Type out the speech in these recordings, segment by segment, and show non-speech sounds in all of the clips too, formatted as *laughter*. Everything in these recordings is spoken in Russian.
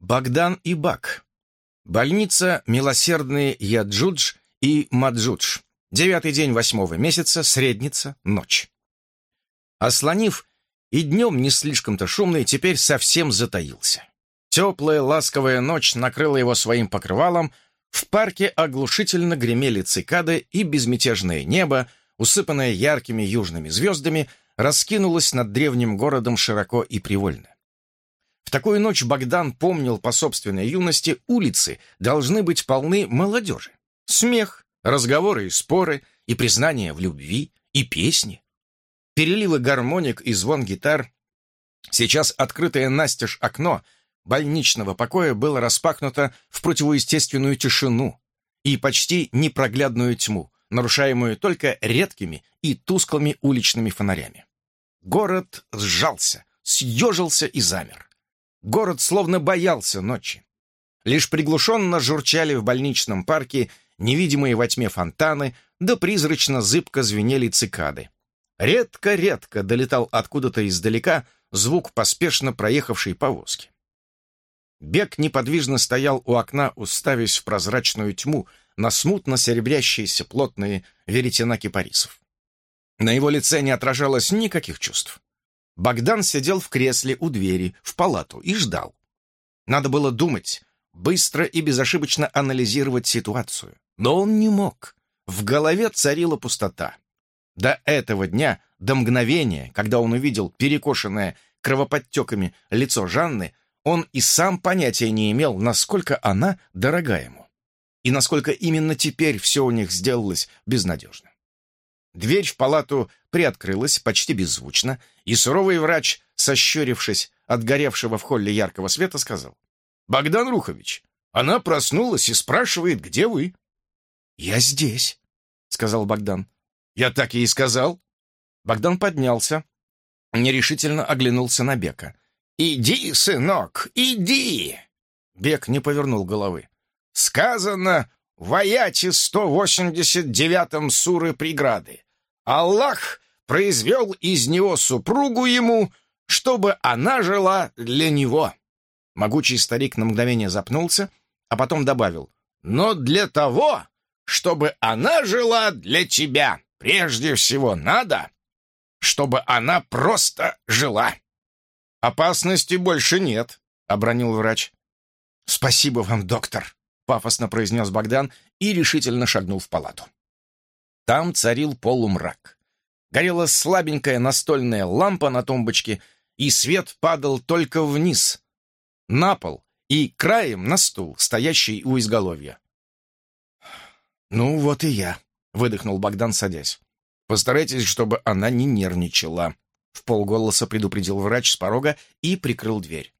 Богдан и Баг. Больница Милосердные Яджудж и Маджудж. Девятый день восьмого месяца, средница, ночь. Асланив и днем не слишком-то шумный, теперь совсем затаился. Теплая ласковая ночь накрыла его своим покрывалом, в парке оглушительно гремели цикады, и безмятежное небо, усыпанное яркими южными звездами, раскинулось над древним городом широко и привольно. В такую ночь Богдан помнил по собственной юности, улицы должны быть полны молодежи. Смех, разговоры и споры, и признания в любви, и песни. Переливы гармоник и звон гитар. Сейчас открытое настежь окно больничного покоя было распахнуто в противоестественную тишину и почти непроглядную тьму, нарушаемую только редкими и тусклыми уличными фонарями. Город сжался, съежился и замер. Город словно боялся ночи. Лишь приглушенно журчали в больничном парке невидимые во тьме фонтаны, да призрачно-зыбко звенели цикады. Редко-редко долетал откуда-то издалека звук поспешно проехавшей повозки. Бег неподвижно стоял у окна, уставясь в прозрачную тьму на смутно серебрящиеся плотные веретена кипарисов. На его лице не отражалось никаких чувств. Богдан сидел в кресле у двери, в палату, и ждал. Надо было думать, быстро и безошибочно анализировать ситуацию. Но он не мог. В голове царила пустота. До этого дня, до мгновения, когда он увидел перекошенное кровоподтеками лицо Жанны, он и сам понятия не имел, насколько она дорога ему. И насколько именно теперь все у них сделалось безнадежно. Дверь в палату приоткрылась почти беззвучно, и суровый врач, сощурившись от горевшего в холле яркого света, сказал, «Богдан Рухович, она проснулась и спрашивает, где вы?» «Я здесь», — сказал Богдан. «Я так ей и сказал». Богдан поднялся, нерешительно оглянулся на Бека. «Иди, сынок, иди!» Бек не повернул головы. «Сказано, в аяте 189-м суры преграды. Аллах произвел из него супругу ему, чтобы она жила для него. Могучий старик на мгновение запнулся, а потом добавил, «Но для того, чтобы она жила для тебя, прежде всего надо, чтобы она просто жила». «Опасности больше нет», — обронил врач. «Спасибо вам, доктор», пафосно произнес Богдан и решительно шагнул в палату. Там царил полумрак. Горела слабенькая настольная лампа на тумбочке, и свет падал только вниз, на пол и краем на стул, стоящий у изголовья. «Ну, вот и я», — выдохнул Богдан, садясь. «Постарайтесь, чтобы она не нервничала», — в полголоса предупредил врач с порога и прикрыл дверь.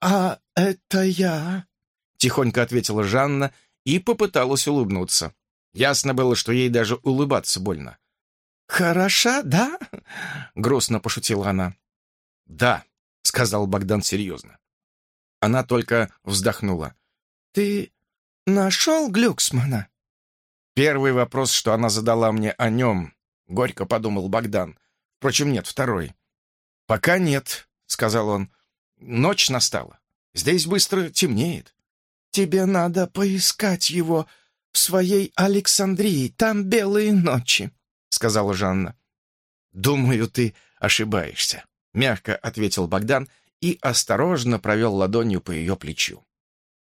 «А это я?» — тихонько ответила Жанна и попыталась улыбнуться. Ясно было, что ей даже улыбаться больно. «Хороша, да?» — грустно пошутила она. «Да», — сказал Богдан серьезно. Она только вздохнула. «Ты нашел Глюксмана?» Первый вопрос, что она задала мне о нем, — горько подумал Богдан. Впрочем, нет, второй. «Пока нет», — сказал он. «Ночь настала. Здесь быстро темнеет». «Тебе надо поискать его в своей Александрии, там белые ночи», — сказала Жанна. «Думаю, ты ошибаешься», — мягко ответил Богдан и осторожно провел ладонью по ее плечу.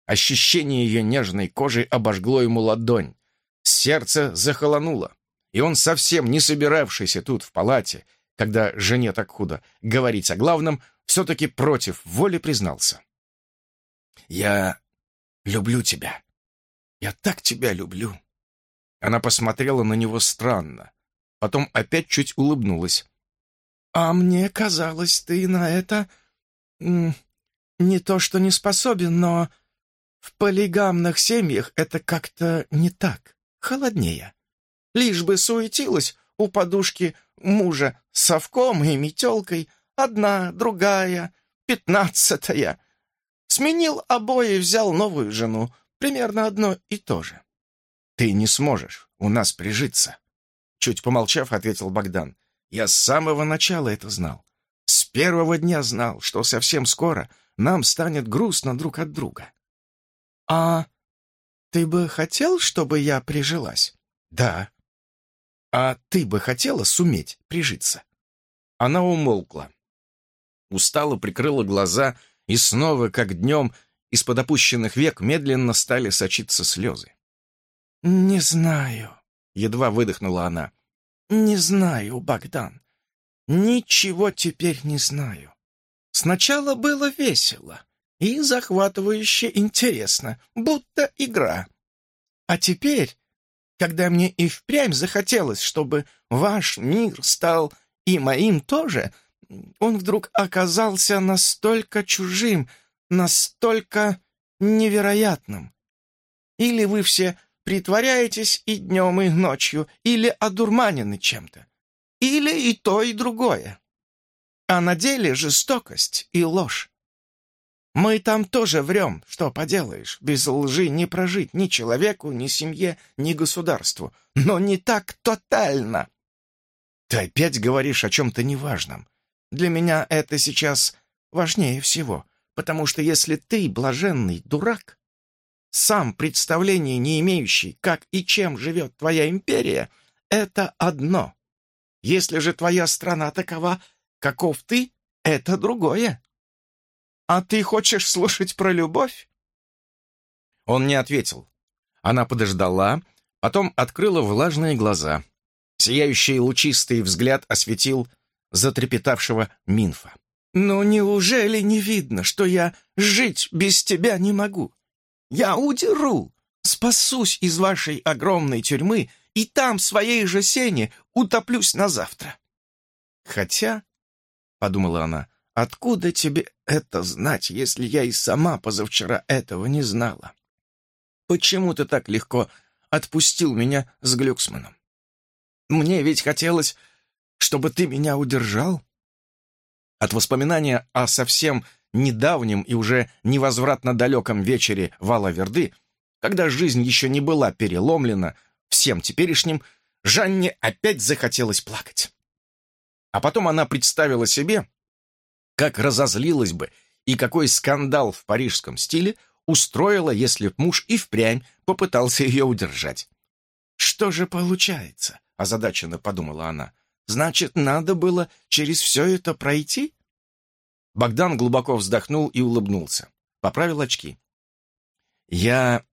Ощущение ее нежной кожи обожгло ему ладонь. Сердце захолонуло, и он, совсем не собиравшийся тут, в палате, когда жене так худо говорить о главном, все-таки против воли признался. «Я люблю тебя. Я так тебя люблю». Она посмотрела на него странно, потом опять чуть улыбнулась. «А мне казалось, ты на это... не то что не способен, но в полигамных семьях это как-то не так, холоднее. Лишь бы суетилась у подушки мужа совком и метелкой, одна, другая, пятнадцатая. Сменил обои и взял новую жену. Примерно одно и то же. «Ты не сможешь у нас прижиться», — чуть помолчав, ответил Богдан. «Я с самого начала это знал. С первого дня знал, что совсем скоро нам станет грустно друг от друга. А ты бы хотел, чтобы я прижилась? Да. А ты бы хотела суметь прижиться? Она умолкла. Устало прикрыла глаза, и снова, как днем, из-под опущенных век медленно стали сочиться слезы. «Не знаю», — едва выдохнула она. «Не знаю, Богдан. Ничего теперь не знаю. Сначала было весело и захватывающе интересно, будто игра. А теперь, когда мне и впрямь захотелось, чтобы ваш мир стал и моим тоже, он вдруг оказался настолько чужим, настолько невероятным. Или вы все притворяетесь и днем, и ночью, или одурманены чем-то, или и то, и другое. А на деле жестокость и ложь. Мы там тоже врем, что поделаешь, без лжи не прожить ни человеку, ни семье, ни государству, но не так тотально. Ты опять говоришь о чем-то неважном. Для меня это сейчас важнее всего, потому что если ты, блаженный дурак, сам представления не имеющий, как и чем живет твоя империя, это одно. Если же твоя страна такова, каков ты, это другое. А ты хочешь слушать про любовь? Он не ответил. Она подождала, потом открыла влажные глаза. Сияющий лучистый взгляд осветил затрепетавшего Минфа. «Ну неужели не видно, что я жить без тебя не могу? Я удеру, спасусь из вашей огромной тюрьмы и там, в своей же сене, утоплюсь на завтра». «Хотя», — подумала она, — «откуда тебе это знать, если я и сама позавчера этого не знала? Почему ты так легко отпустил меня с Глюксманом? Мне ведь хотелось, чтобы ты меня удержал. От воспоминания о совсем недавнем и уже невозвратно далеком вечере Вала Верды, когда жизнь еще не была переломлена всем теперешним, Жанне опять захотелось плакать. А потом она представила себе, как разозлилась бы и какой скандал в парижском стиле устроила, если б муж и впрямь попытался ее удержать. «Что же получается?» озадаченно подумала она. «Значит, надо было через все это пройти?» Богдан глубоко вздохнул и улыбнулся. Поправил очки. «Я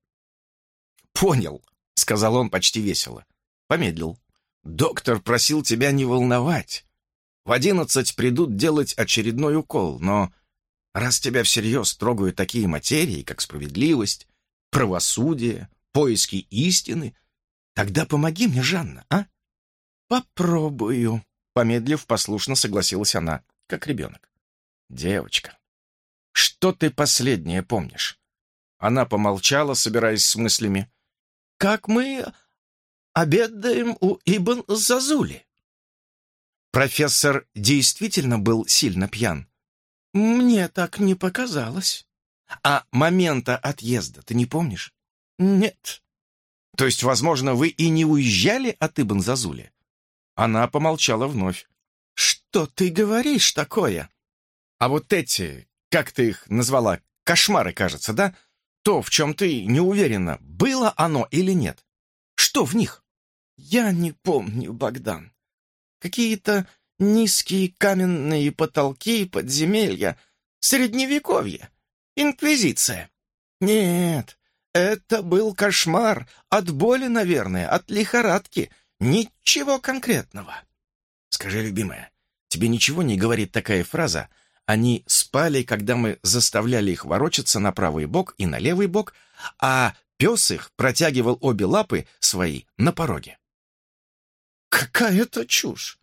понял», — сказал он почти весело. Помедлил. «Доктор просил тебя не волновать. В одиннадцать придут делать очередной укол, но раз тебя всерьез трогают такие материи, как справедливость, правосудие, поиски истины, тогда помоги мне, Жанна, а? «Попробую», — помедлив, послушно согласилась она, как ребенок. «Девочка, что ты последнее помнишь?» Она помолчала, собираясь с мыслями. «Как мы обедаем у Ибн Зазули?» «Профессор действительно был сильно пьян?» «Мне так не показалось». «А момента отъезда ты не помнишь?» «Нет». «То есть, возможно, вы и не уезжали от Ибн Зазули?» Она помолчала вновь. «Что ты говоришь такое?» «А вот эти, как ты их назвала, кошмары, кажется, да? То, в чем ты не уверена, было оно или нет? Что в них?» «Я не помню, Богдан. Какие-то низкие каменные потолки, подземелья, средневековье, инквизиция. Нет, это был кошмар, от боли, наверное, от лихорадки, Ничего конкретного. Скажи, любимая, тебе ничего не говорит такая фраза «Они спали, когда мы заставляли их ворочаться на правый бок и на левый бок, а пес их протягивал обе лапы свои на пороге». «Какая-то чушь!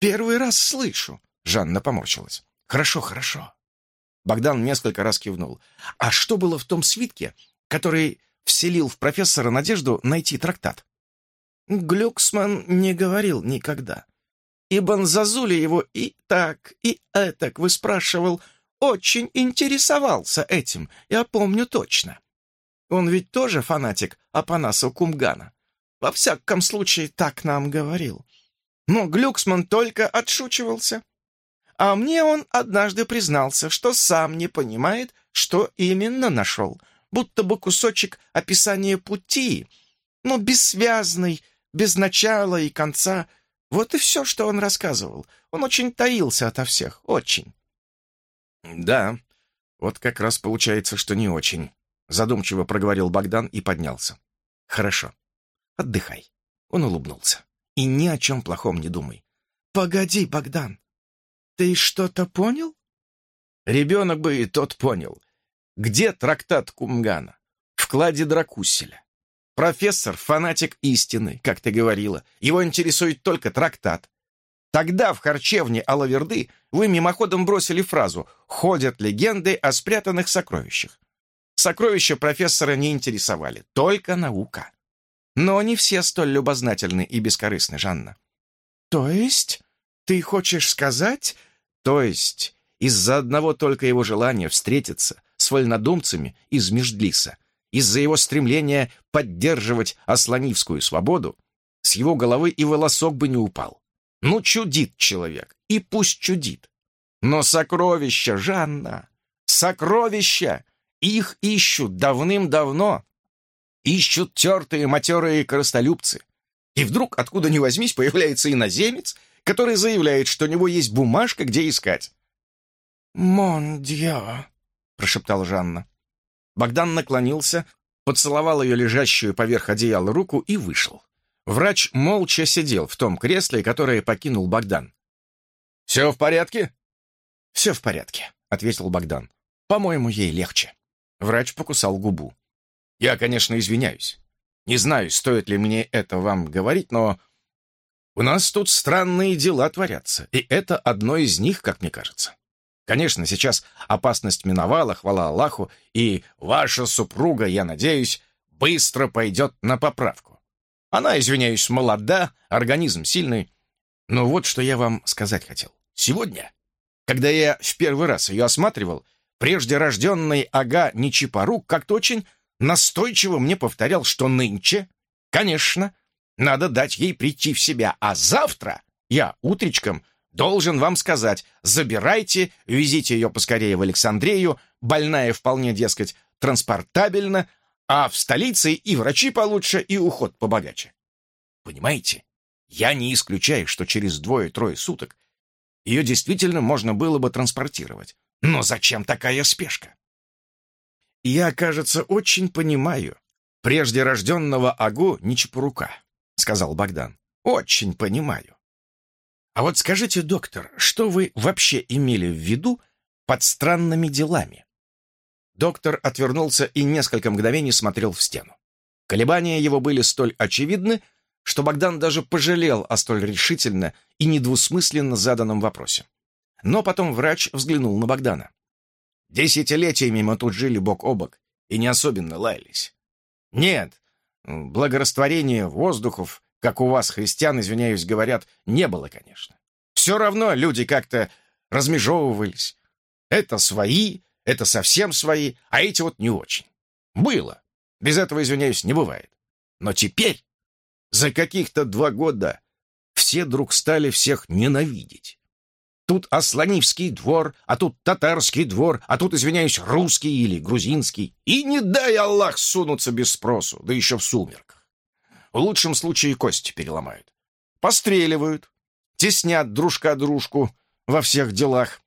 Первый раз слышу!» Жанна поморщилась. «Хорошо, хорошо». Богдан несколько раз кивнул. «А что было в том свитке, который вселил в профессора надежду найти трактат?» Глюксман не говорил никогда. И Банзазули его и так, и этак выспрашивал, очень интересовался этим, я помню точно. Он ведь тоже фанатик Апанаса Кумгана. Во всяком случае, так нам говорил. Но Глюксман только отшучивался. А мне он однажды признался, что сам не понимает, что именно нашел. Будто бы кусочек описания пути, но бессвязный, без начала и конца. Вот и все, что он рассказывал. Он очень таился ото всех, очень. «Да, вот как раз получается, что не очень», — задумчиво проговорил Богдан и поднялся. «Хорошо. Отдыхай». Он улыбнулся. «И ни о чем плохом не думай». «Погоди, Богдан, ты что-то понял?» Ребенок бы и тот понял. Где трактат Кумгана? В кладе Дракуселя. Профессор — фанатик истины, как ты говорила. Его интересует только трактат. Тогда в харчевне Алаверды вы мимоходом бросили фразу «Ходят легенды о спрятанных сокровищах». Сокровища профессора не интересовали, только наука. Но не все столь любознательны и бескорыстны, Жанна. То есть ты хочешь сказать... То есть из-за одного только его желания встретиться с вольнодумцами из Междлиса, из-за его стремления поддерживать ослонивскую свободу, с его головы и волосок бы не упал. Ну, чудит человек, и пусть чудит. Но сокровища, Жанна, сокровища, их ищут давным-давно. Ищут тертые матерые коростолюбцы. И вдруг, откуда ни возьмись, появляется иноземец, который заявляет, что у него есть бумажка, где искать. «Мон дьё», — прошептал Жанна. Богдан наклонился, поцеловал ее лежащую поверх одеяла руку и вышел. Врач молча сидел в том кресле, которое покинул Богдан. «Все в порядке?» «Все в порядке», — ответил Богдан. «По-моему, ей легче». Врач покусал губу. «Я, конечно, извиняюсь. Не знаю, стоит ли мне это вам говорить, но у нас тут странные дела творятся, и это одно из них, как мне кажется. Конечно, сейчас опасность миновала, хвала Аллаху, и ваша супруга, я надеюсь, быстро пойдет на поправку. Она, извиняюсь, молода, организм сильный. Но вот что я вам сказать хотел. Сегодня, когда я в первый раз ее осматривал, прежде рожденный Ага Ничипарук как-то очень настойчиво мне повторял, что нынче, конечно, надо дать ей прийти в себя, а завтра я утречком должен вам сказать, забирайте, везите ее поскорее в Александрию, больная вполне, дескать, транспортабельно, а в столице и врачи получше, и уход побогаче. Понимаете? Я не исключаю, что через двое-трое суток ее действительно можно было бы транспортировать. Но зачем такая спешка? Я, кажется, очень понимаю прежде рожденного Агу Ничапурука, сказал Богдан. Очень понимаю. А вот скажите, доктор, что вы вообще имели в виду под странными делами? Доктор отвернулся и несколько мгновений смотрел в стену. Колебания его были столь очевидны, что Богдан даже пожалел о столь решительно и недвусмысленно заданном вопросе. Но потом врач взглянул на Богдана. «Десятилетиями мы тут жили бок о бок и не особенно лаялись. Нет, благорастворения воздухов, как у вас, христиан, извиняюсь, говорят, не было, конечно. Все равно люди как-то размежевывались. Это свои, это совсем свои, а эти вот не очень. Было. Без этого, извиняюсь, не бывает. Но теперь, за каких-то два года, все друг стали всех ненавидеть. Тут Асланивский двор, а тут татарский двор, а тут, извиняюсь, русский или грузинский. И не дай Аллах сунуться без спросу, да еще в сумерках. В лучшем случае кости переломают. Постреливают, теснят дружка дружку во всех делах.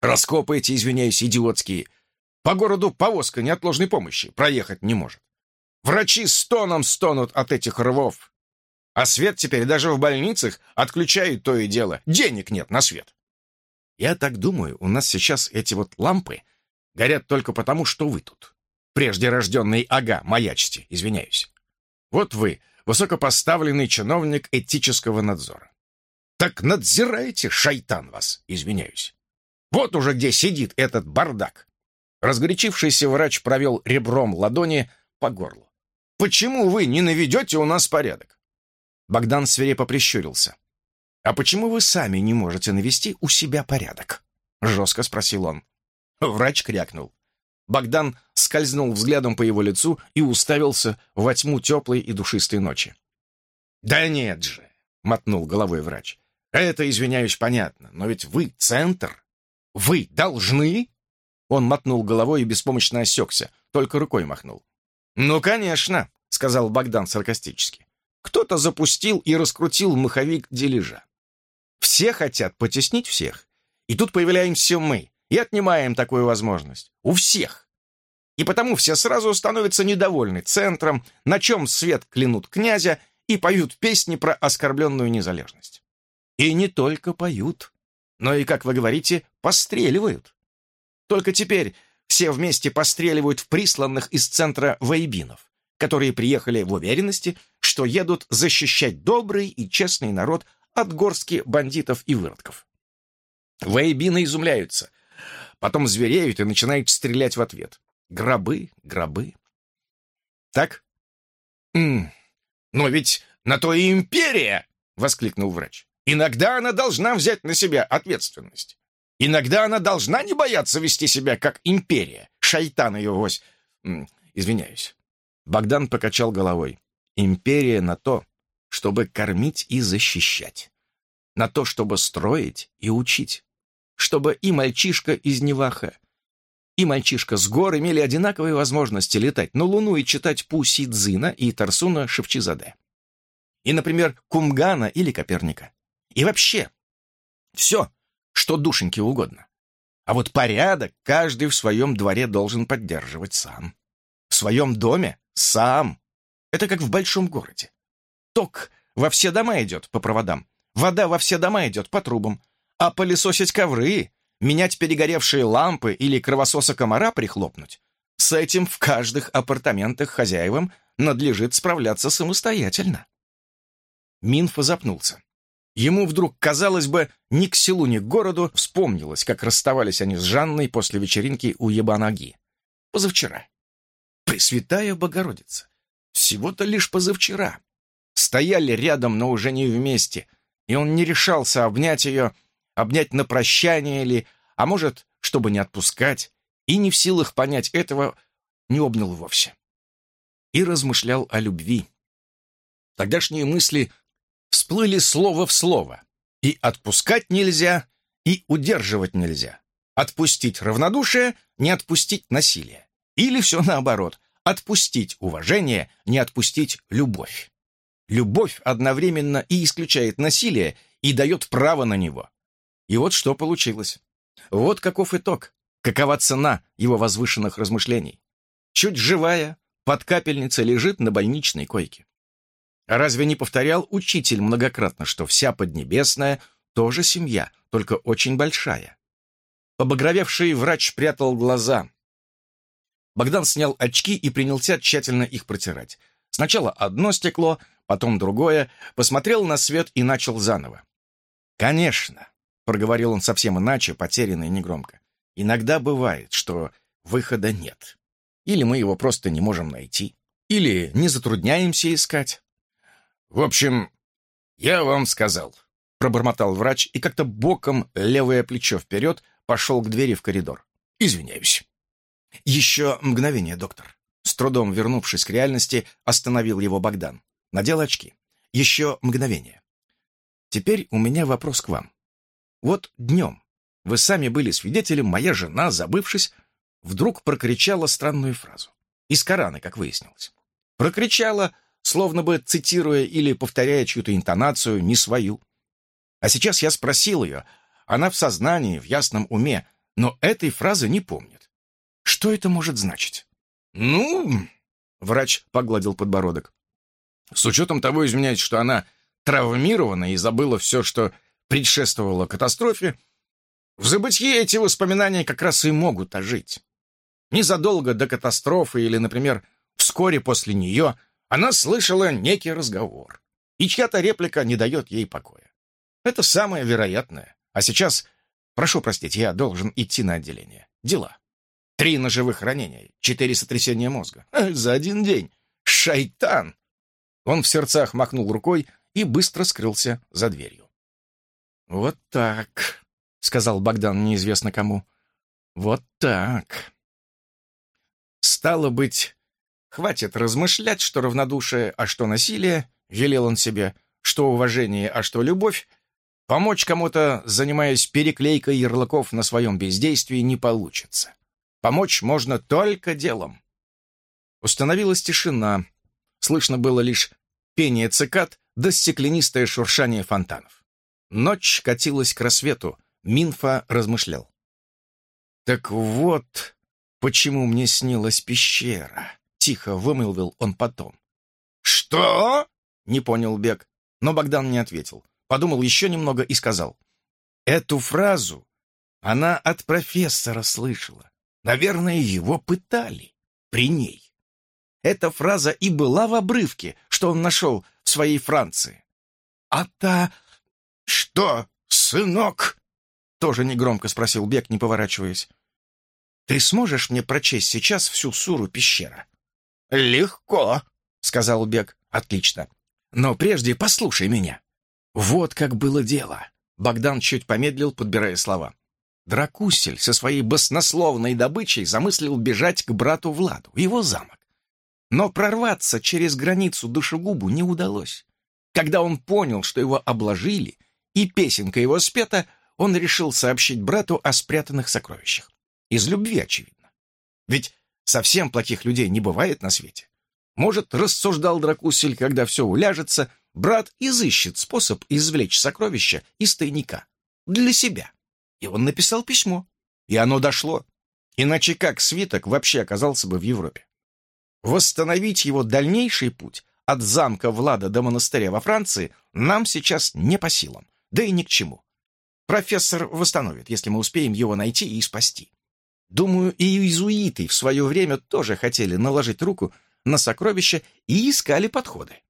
Раскопы эти, извиняюсь, идиотские. По городу повозка неотложной помощи проехать не может. Врачи стоном стонут от этих рвов. А свет теперь даже в больницах отключают то и дело. Денег нет на свет. Я так думаю, у нас сейчас эти вот лампы горят только потому, что вы тут. Прежде рожденный ага, маячьте, извиняюсь. Вот вы, высокопоставленный чиновник этического надзора. Так надзирайте, шайтан вас, извиняюсь. Вот уже где сидит этот бардак. Разгорячившийся врач провел ребром ладони по горлу. «Почему вы не наведете у нас порядок?» Богдан свирепо прищурился. «А почему вы сами не можете навести у себя порядок?» Жестко спросил он. Врач крякнул. Богдан скользнул взглядом по его лицу и уставился во тьму теплой и душистой ночи. «Да нет же!» — мотнул головой врач. Это, извиняюсь, понятно, но ведь вы центр. Вы должны...» Он мотнул головой и беспомощно осекся, только рукой махнул. «Ну, конечно», — сказал Богдан саркастически. «Кто-то запустил и раскрутил маховик дележа. Все хотят потеснить всех. И тут появляемся мы и отнимаем такую возможность. У всех. И потому все сразу становятся недовольны центром, на чем свет клянут князя и поют песни про оскорбленную незалежность. И не только поют, но и, как вы говорите, постреливают. Только теперь все вместе постреливают в присланных из центра вейбинов, которые приехали в уверенности, что едут защищать добрый и честный народ от горски бандитов и выродков. Вейбины изумляются, потом звереют и начинают стрелять в ответ. Гробы, гробы. Так? Но ведь на то и империя, воскликнул врач. Иногда она должна взять на себя ответственность. Иногда она должна не бояться вести себя как империя. Шайтан ее вось. Извиняюсь. Богдан покачал головой. Империя на то, чтобы кормить и защищать. На то, чтобы строить и учить. Чтобы и мальчишка из Неваха, и мальчишка с гор имели одинаковые возможности летать на Луну и читать Пу Си и Тарсуна Шевчизаде. И, например, Кумгана или Коперника. И вообще, все, что душеньке угодно. А вот порядок каждый в своем дворе должен поддерживать сам. В своем доме сам. Это как в большом городе. Ток во все дома идет по проводам, вода во все дома идет по трубам, а пылесосить ковры менять перегоревшие лампы или кровососа комара прихлопнуть, с этим в каждых апартаментах хозяевам надлежит справляться самостоятельно. Минфа запнулся. Ему вдруг, казалось бы, ни к селу, ни к городу вспомнилось, как расставались они с Жанной после вечеринки у Ебанаги. Позавчера. Пресвятая Богородица. Всего-то лишь позавчера. Стояли рядом, но уже не вместе, и он не решался обнять ее, обнять на прощание ли, а может, чтобы не отпускать, и не в силах понять этого, не обнял вовсе. И размышлял о любви. Тогдашние мысли всплыли слово в слово. И отпускать нельзя, и удерживать нельзя. Отпустить равнодушие, не отпустить насилие. Или все наоборот, отпустить уважение, не отпустить любовь. Любовь одновременно и исключает насилие, и дает право на него. И вот что получилось. Вот каков итог, какова цена его возвышенных размышлений. Чуть живая, под капельницей лежит на больничной койке. Разве не повторял учитель многократно, что вся Поднебесная тоже семья, только очень большая? Побагровевший врач прятал глаза. Богдан снял очки и принялся тщательно их протирать. Сначала одно стекло, потом другое, посмотрел на свет и начал заново. «Конечно, проговорил он совсем иначе, потерянно и негромко. «Иногда бывает, что выхода нет. Или мы его просто не можем найти, или не затрудняемся искать». «В общем, я вам сказал», — пробормотал врач и как-то боком левое плечо вперед пошел к двери в коридор. «Извиняюсь». «Еще мгновение, доктор». С трудом вернувшись к реальности, остановил его Богдан. Надел очки. «Еще мгновение. Теперь у меня вопрос к вам. Вот днем, вы сами были свидетелем, моя жена, забывшись, вдруг прокричала странную фразу. Из Корана, как выяснилось. Прокричала, словно бы цитируя или повторяя чью-то интонацию, не свою. А сейчас я спросил ее, она в сознании, в ясном уме, но этой фразы не помнит. Что это может значить? Ну, врач погладил подбородок. С учетом того, извиняюсь, что она травмирована и забыла все, что предшествовала катастрофе, в забытье эти воспоминания как раз и могут ожить. Незадолго до катастрофы или, например, вскоре после нее она слышала некий разговор, и чья-то реплика не дает ей покоя. Это самое вероятное. А сейчас, прошу простить, я должен идти на отделение. Дела. Три ножевых ранения, четыре сотрясения мозга. За один день. Шайтан! Он в сердцах махнул рукой и быстро скрылся за дверью. «Вот так», — сказал Богдан неизвестно кому. «Вот так». «Стало быть, хватит размышлять, что равнодушие, а что насилие», — велел он себе, «что уважение, а что любовь. Помочь кому-то, занимаясь переклейкой ярлыков на своем бездействии, не получится. Помочь можно только делом. Установилась тишина. Слышно было лишь пение цикад да стеклянистое шуршание фонтанов. Ночь катилась к рассвету. Минфа размышлял. «Так вот, почему мне снилась пещера», — тихо вымолвил он потом. «Что?» — не понял Бек, но Богдан не ответил. Подумал еще немного и сказал. «Эту фразу она от профессора слышала. Наверное, его пытали при ней. Эта фраза и была в обрывке, что он нашел в своей Франции. «А та... что, сынок?» Тоже негромко спросил Бек, не поворачиваясь. «Ты сможешь мне прочесть сейчас всю суру пещера?» «Легко», — сказал Бек. «Отлично. Но прежде послушай меня. Вот как было дело». Богдан чуть помедлил, подбирая слова. Дракусель со своей баснословной добычей замыслил бежать к брату Владу, его замок. Но прорваться через границу душегубу не удалось. Когда он понял, что его обложили, и песенка его спета, он решил сообщить брату о спрятанных сокровищах. Из любви, очевидно. Ведь совсем плохих людей не бывает на свете. Может, рассуждал Дракусель, когда все уляжется, брат изыщет способ извлечь сокровища из тайника. Для себя. И он написал письмо. И оно дошло. Иначе как свиток вообще оказался бы в Европе? Восстановить его дальнейший путь от замка Влада до монастыря во Франции нам сейчас не по силам, да и ни к чему. Профессор восстановит, если мы успеем его найти и спасти. Думаю, и иезуиты в свое время тоже хотели наложить руку на сокровища и искали подходы.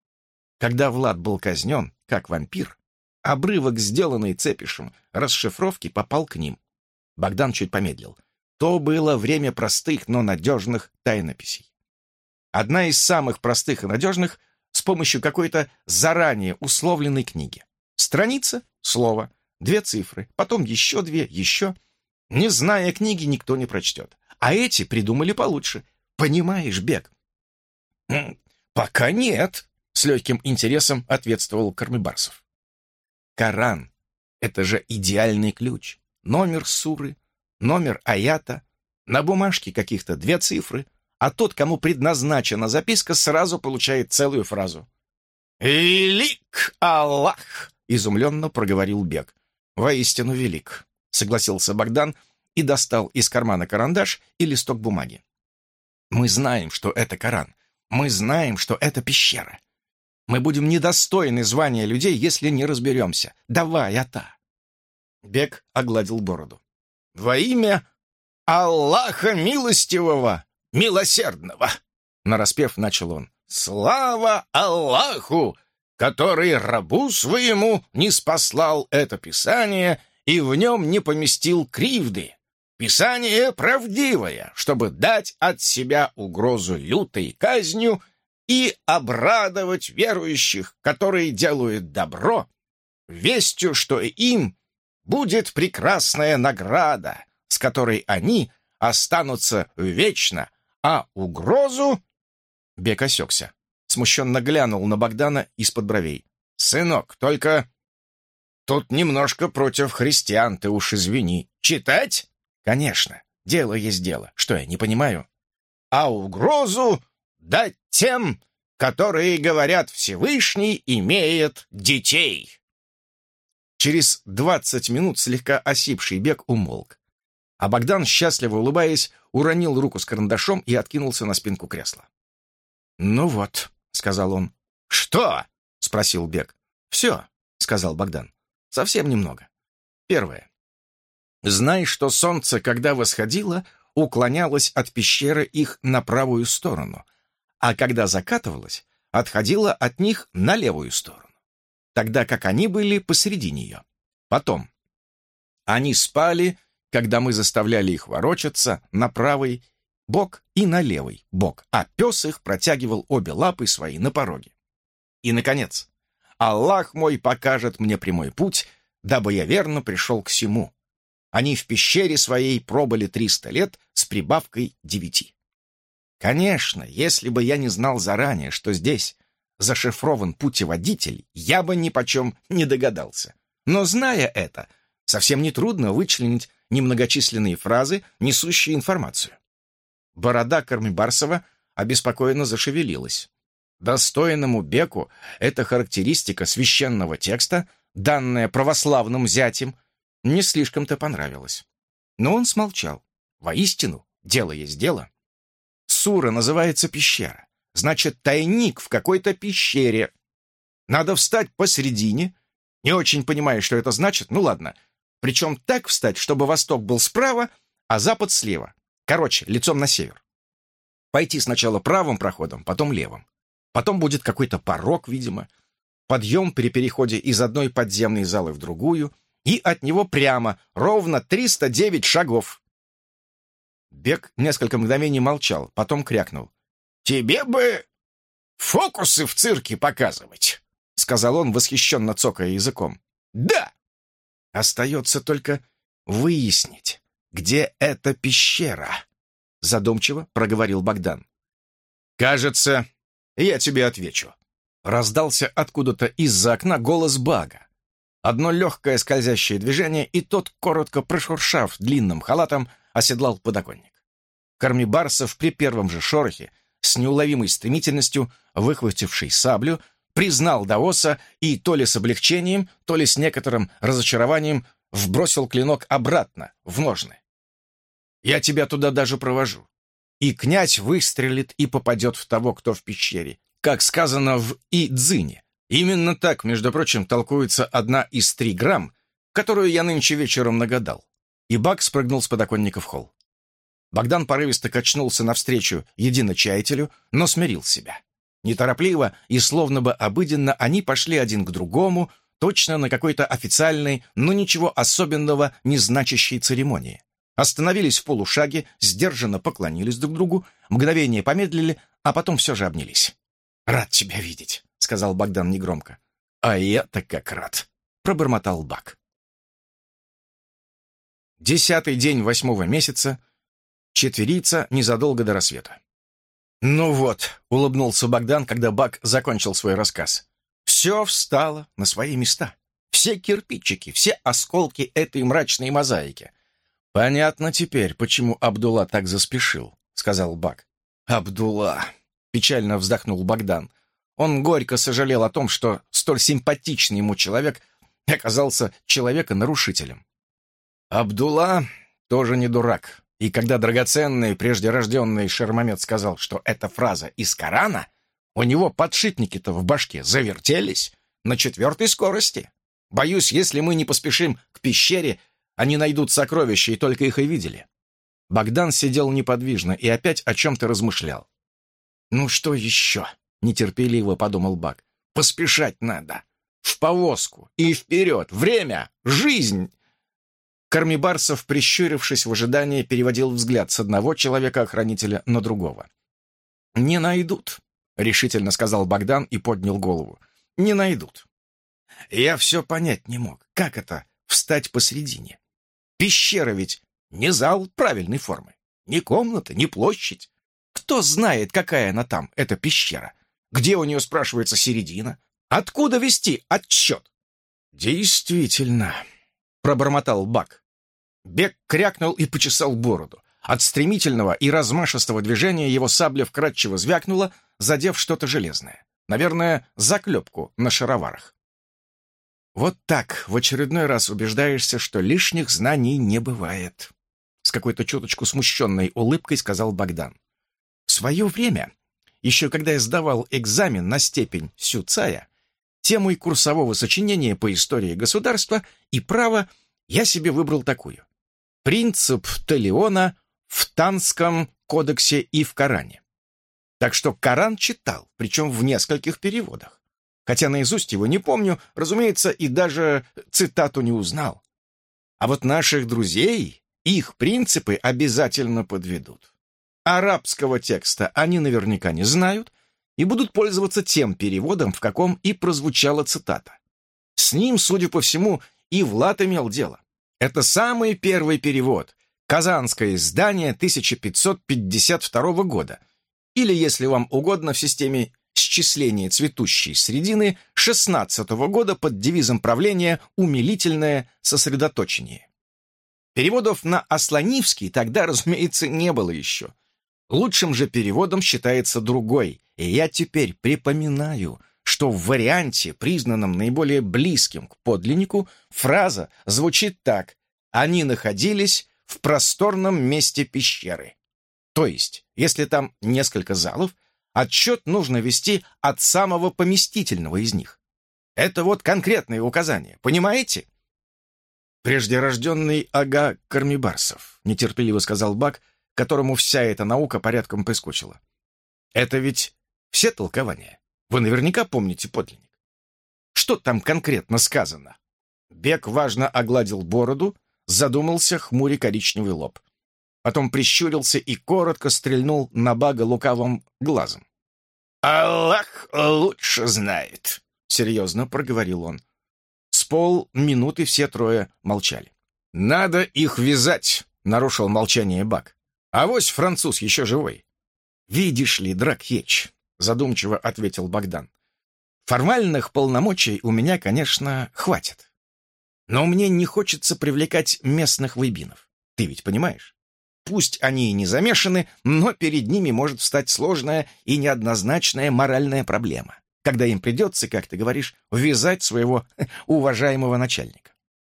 Когда Влад был казнен, как вампир, обрывок, сделанный Цепишем, расшифровки попал к ним. Богдан чуть помедлил. То было время простых, но надежных тайнописей. Одна из самых простых и надежных с помощью какой-то заранее условленной книги. Страница, слово, две цифры, потом еще две, еще. Не зная книги, никто не прочтет. А эти придумали получше. Понимаешь, Бег? «Пока нет», — с легким интересом ответствовал Кармибарсов. «Коран — это же идеальный ключ. Номер суры, номер аята, на бумажке каких-то две цифры — а тот, кому предназначена записка, сразу получает целую фразу. «Велик Аллах!» — изумленно проговорил Бег. «Воистину велик», — согласился Богдан и достал из кармана карандаш и листок бумаги. «Мы знаем, что это Коран. Мы знаем, что это пещера. Мы будем недостойны звания людей, если не разберемся. Давай, Ата!» Бег огладил бороду. «Во имя Аллаха Милостивого!» милосердного!» Нараспев начал он. «Слава Аллаху, который рабу своему не спаслал это Писание и в нем не поместил кривды. Писание правдивое, чтобы дать от себя угрозу лютой казнью и обрадовать верующих, которые делают добро, вестью, что им будет прекрасная награда, с которой они останутся вечно, а угрозу...» Бек осекся. Смущенно глянул на Богдана из-под бровей. «Сынок, только...» «Тут немножко против христиан, ты уж извини. Читать?» «Конечно. Дело есть дело. Что, я не понимаю?» «А угрозу дать тем, которые, говорят, Всевышний имеет детей!» Через двадцать минут слегка осипший бег умолк. А Богдан, счастливо улыбаясь, уронил руку с карандашом и откинулся на спинку кресла. «Ну вот», — сказал он. «Что?» — спросил Бек. «Все», — сказал Богдан. «Совсем немного. Первое. Знай, что солнце, когда восходило, уклонялось от пещеры их на правую сторону, а когда закатывалось, отходило от них на левую сторону, тогда как они были посреди нее. Потом. Они спали когда мы заставляли их ворочаться на правый бок и на левый бок, а пес их протягивал обе лапы свои на пороге. И, наконец, Аллах мой покажет мне прямой путь, дабы я верно пришел к всему. Они в пещере своей пробыли триста лет с прибавкой девяти. Конечно, если бы я не знал заранее, что здесь зашифрован путеводитель, я бы ни почем не догадался. Но зная это, совсем нетрудно вычленить немногочисленные фразы, несущие информацию. Борода Кармибарсова обеспокоенно зашевелилась. Достойному Беку эта характеристика священного текста, данная православным зятем, не слишком-то понравилась. Но он смолчал. Воистину, дело есть дело. Сура называется пещера. Значит, тайник в какой-то пещере. Надо встать посередине. Не очень понимаю, что это значит. Ну ладно. Причем так встать, чтобы восток был справа, а запад слева. Короче, лицом на север. Пойти сначала правым проходом, потом левым. Потом будет какой-то порог, видимо. Подъем при переходе из одной подземной залы в другую. И от него прямо ровно 309 шагов. Бег несколько мгновений молчал, потом крякнул. «Тебе бы фокусы в цирке показывать!» — сказал он, восхищенно цокая языком. «Да!» «Остается только выяснить, где эта пещера?» — задумчиво проговорил Богдан. «Кажется, я тебе отвечу». Раздался откуда-то из-за окна голос Бага. Одно легкое скользящее движение, и тот, коротко прошуршав длинным халатом, оседлал подоконник. Кармибарсов при первом же шорохе, с неуловимой стремительностью, выхвативший саблю, признал Даоса и то ли с облегчением, то ли с некоторым разочарованием вбросил клинок обратно, в ножны. Я тебя туда даже провожу. И князь выстрелит и попадет в того, кто в пещере, как сказано в И-дзине. Именно так, между прочим, толкуется одна из три грамм, которую я нынче вечером нагадал. И Бак спрыгнул с подоконника в холл. Богдан порывисто качнулся навстречу единочаятелю, но смирил себя. Неторопливо и словно бы обыденно они пошли один к другому, точно на какой-то официальной, но ничего особенного не значащей церемонии остановились в полушаге, сдержанно поклонились друг другу, мгновение помедлили, а потом все же обнялись. «Рад тебя видеть», — сказал Богдан негромко. «А я-то как рад», — пробормотал Бак. Десятый день восьмого месяца, четверица незадолго до рассвета. «Ну вот», — улыбнулся Богдан, когда Бак закончил свой рассказ. «Все встало на свои места. Все кирпичики, все осколки этой мрачной мозаики. «Понятно теперь, почему Абдулла так заспешил», — сказал Бак. «Абдулла», — печально вздохнул Богдан. Он горько сожалел о том, что столь симпатичный ему человек оказался человека-нарушителем. Абдулла тоже не дурак, и когда драгоценный прежде рожденный Шермамед сказал, что эта фраза из Корана, у него подшипники-то в башке завертелись на четвертой скорости. Боюсь, если мы не поспешим к пещере, они найдут сокровища и только их и видели. Богдан сидел неподвижно и опять о чем-то размышлял. «Ну что еще?» — нетерпеливо подумал Бак. «Поспешать надо. В повозку и вперед. Время! Жизнь!» Кармибарсов, прищурившись в ожидании, переводил взгляд с одного человека-охранителя на другого. «Не найдут», — решительно сказал Богдан и поднял голову. «Не найдут. Я все понять не мог. Как это — встать посредине? Пещера ведь не зал правильной формы, не комната, не площадь. Кто знает, какая она там, эта пещера? Где у нее, спрашивается, середина? Откуда вести отчет? Действительно, пробормотал Бак. Бек крякнул и почесал бороду. От стремительного и размашистого движения его сабля вкрадчиво звякнула, задев что-то железное. Наверное, заклепку на шароварах. Вот так в очередной раз убеждаешься, что лишних знаний не бывает. С какой-то чуточку смущенной улыбкой сказал Богдан. В свое время, еще когда я сдавал экзамен на степень Сюцая, темой курсового сочинения по истории государства и права я себе выбрал такую. Принцип Талиона в Танском кодексе и в Коране. Так что Коран читал, причем в нескольких переводах хотя наизусть его не помню, разумеется, и даже цитату не узнал. А вот наших друзей их принципы обязательно подведут. Арабского текста они наверняка не знают и будут пользоваться тем переводом, в каком и прозвучала цитата. С ним, судя по всему, и Влад имел дело. Это самый первый перевод, казанское издание 1552 года, или, если вам угодно, в системе счисление цветущей средины шестнадцатого года под девизом правления «Умилительное сосредоточение». Переводов на Асланивский тогда, *laughs* разумеется, не было еще. Лучшим же переводом считается другой, и я теперь припоминаю, что в варианте, признанном наиболее близким к подлиннику, фраза звучит так «Они находились в просторном месте пещеры». То есть, если там несколько залов, отчет нужно вести от самого поместительного из них. Это вот конкретные указания, понимаете? «Преждерожденный ага Кармибарсов», — нетерпеливо сказал Бак, которому вся эта наука порядком прискочила. «Это ведь все толкования. Вы наверняка помните подлинник. Что там конкретно сказано?» Бек важно огладил бороду, задумался хмуря коричневый лоб. Потом прищурился и коротко стрельнул на Бага лукавым глазом. «Аллах лучше знает», — серьезно проговорил он. С пол минуты все трое молчали. «Надо их вязать», — нарушил молчание Бак. «Авось француз еще живой». «Видишь ли, Дракьеч», — задумчиво ответил Богдан. «Формальных полномочий у меня, конечно, хватит. Но мне не хочется привлекать местных выбинов. Ты ведь понимаешь? Пусть они и не замешаны, но перед ними может встать сложная и неоднозначная моральная проблема, когда им придется, как ты говоришь, ввязать своего *laughs* уважаемого начальника.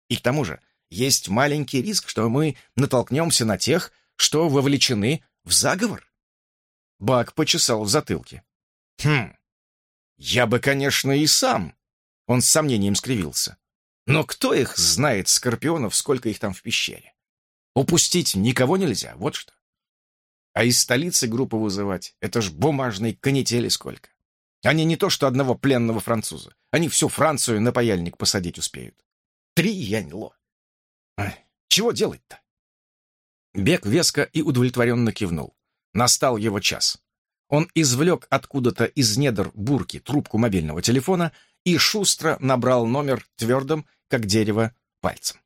И к тому же есть маленький риск, что мы натолкнемся на тех, что вовлечены в заговор. Бак почесал в затылке. «Хм, я бы, конечно, и сам». Он с сомнением скривился. «Но кто их знает, скорпионов, сколько их там в пещере? Упустить никого нельзя, вот что. А из столицы группу вызывать — это ж бумажной канители сколько. Они не то что одного пленного француза, они всю Францию на паяльник посадить успеют. Три яньло. Ай, чего делать-то? Бег веско и удовлетворенно кивнул. Настал его час. Он извлек откуда-то из недр бурки трубку мобильного телефона и шустро набрал номер твердым, как дерево, пальцем.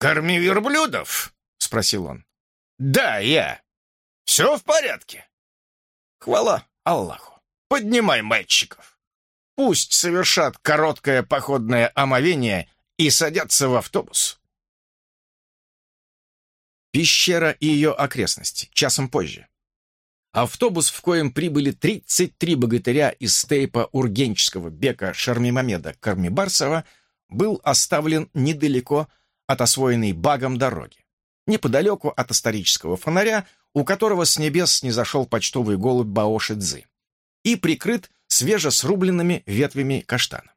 «Корми верблюдов?» — спросил он. «Да, я. Все в порядке?» «Хвала Аллаху. Поднимай мальчиков. Пусть совершат короткое походное омовение и садятся в автобус». Пещера и ее окрестности. Часом позже. Автобус, в коем прибыли 33 богатыря из стейпа ургенческого бека Шармимамеда Кармибарсова, был оставлен недалеко от освоенной багом дороги, неподалеку от исторического фонаря, у которого с небес снизошел почтовый голубь Баоши Цзы, и прикрыт свежесрубленными ветвями каштана.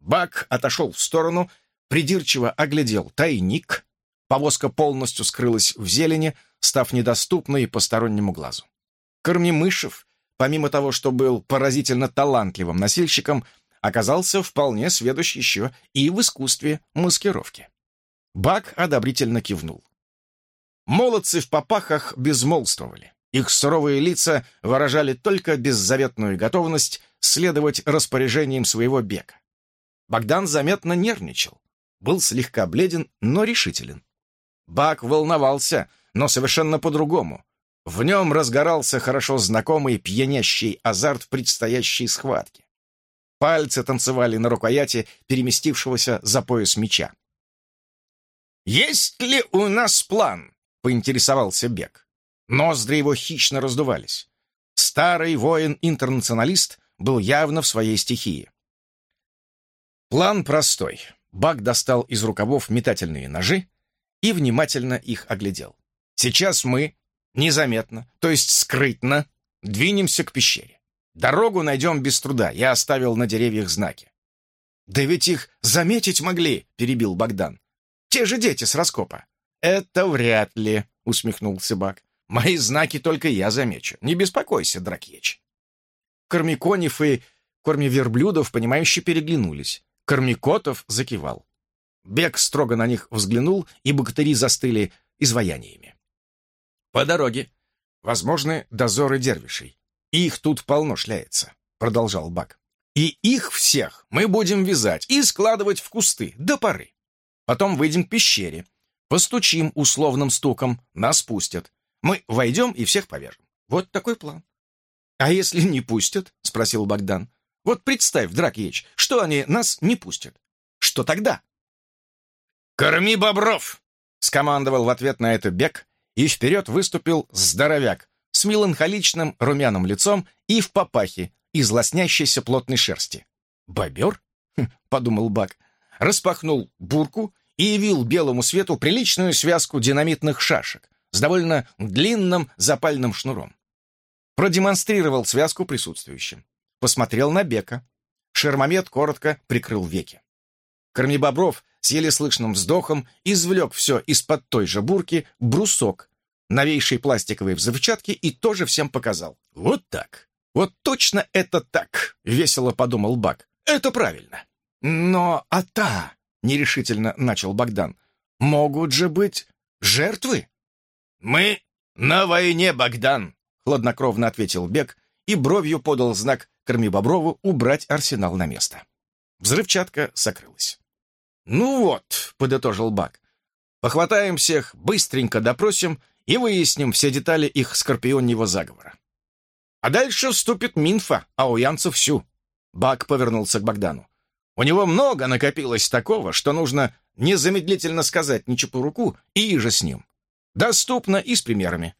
Бак отошел в сторону, придирчиво оглядел тайник, повозка полностью скрылась в зелени, став недоступной постороннему глазу. Кормимышев, помимо того, что был поразительно талантливым носильщиком, оказался вполне сведущ еще и в искусстве маскировки. Бак одобрительно кивнул. Молодцы в попахах безмолвствовали. Их суровые лица выражали только беззаветную готовность следовать распоряжениям своего бека. Богдан заметно нервничал. Был слегка бледен, но решителен. Бак волновался, но совершенно по-другому. В нем разгорался хорошо знакомый пьянящий азарт предстоящей схватки. Пальцы танцевали на рукояти переместившегося за пояс меча. «Есть ли у нас план?» — поинтересовался Бек. Ноздри его хищно раздувались. Старый воин-интернационалист был явно в своей стихии. План простой. Бак достал из рукавов метательные ножи и внимательно их оглядел. Сейчас мы, незаметно, то есть скрытно, двинемся к пещере. Дорогу найдем без труда, я оставил на деревьях знаки. «Да ведь их заметить могли», — перебил Богдан. Те же дети с раскопа». «Это вряд ли», — усмехнулся Бак. «Мои знаки только я замечу. Не беспокойся, Дракьеч». Кормиконев и кормиверблюдов, понимающе переглянулись. Кормикотов закивал. Бег строго на них взглянул, и богатыри застыли изваяниями. «По дороге. Возможны дозоры дервишей. Их тут полно шляется», — продолжал Бак. «И их всех мы будем вязать и складывать в кусты до поры. Потом выйдем к пещере. Постучим условным стуком, нас пустят. Мы войдем и всех повяжем. Вот такой план. «А если не пустят?» — спросил Богдан. «Вот представь, Дракьич, что они нас не пустят. Что тогда?» «Корми бобров!» — скомандовал в ответ на это Бек, и вперед выступил здоровяк с меланхоличным румяным лицом и в папахе из лоснящейся плотной шерсти. «Бобер?» хм, — подумал Бак. Распахнул бурку и явил белому свету приличную связку динамитных шашек с довольно длинным запальным шнуром. Продемонстрировал связку присутствующим. Посмотрел на Бека. Шермомет коротко прикрыл веки. Кормибобров с еле слышным вздохом извлек все из-под той же бурки брусок, новейшей пластиковой взрывчатки и тоже всем показал. «Вот так! Вот точно это так!» — весело подумал Бак. «Это правильно!» «Но а та!» — нерешительно начал Богдан. «Могут же быть жертвы?» «Мы на войне, Богдан!» — хладнокровно ответил Бек и бровью подал знак Кормибоброву убрать арсенал на место. Взрывчатка сокрылась. «Ну вот», — подытожил Бак, — «похватаем всех, быстренько допросим и выясним все детали их скорпионнего заговора. А дальше вступит Минфа, а у Янцев всю». Бак повернулся к Богдану. «У него много накопилось такого, что нужно незамедлительно сказать Нечепуруку и иже с ним. Доступно и с примерами.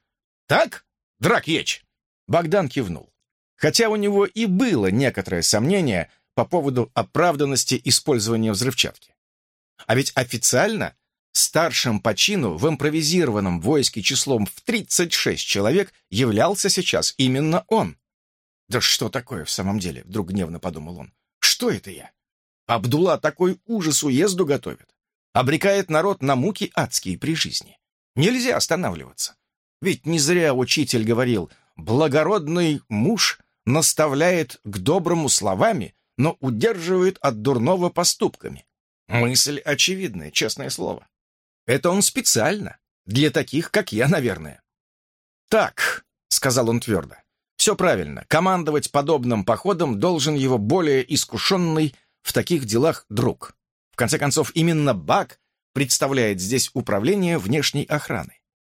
Так, Дракьеч?» Богдан кивнул. Хотя у него и было некоторое сомнение по поводу оправданности использования взрывчатки. А ведь официально старшим по чину в импровизированном войске числом в 36 человек являлся сейчас именно он. «Да что такое в самом деле?» — вдруг гневно подумал он. «Что это я? Абдулла такой ужас уезду готовит. Обрекает народ на муки адские при жизни. Нельзя останавливаться. Ведь не зря учитель говорил, благородный муж наставляет к доброму словами, но удерживает от дурного поступками. Мысль очевидная, честное слово. Это он специально, для таких, как я, наверное. «Так», — сказал он твердо, — «все правильно. Командовать подобным походом должен его более искушенный в таких делах друг. В конце концов, именно Бак представляет здесь управление внешней охраны.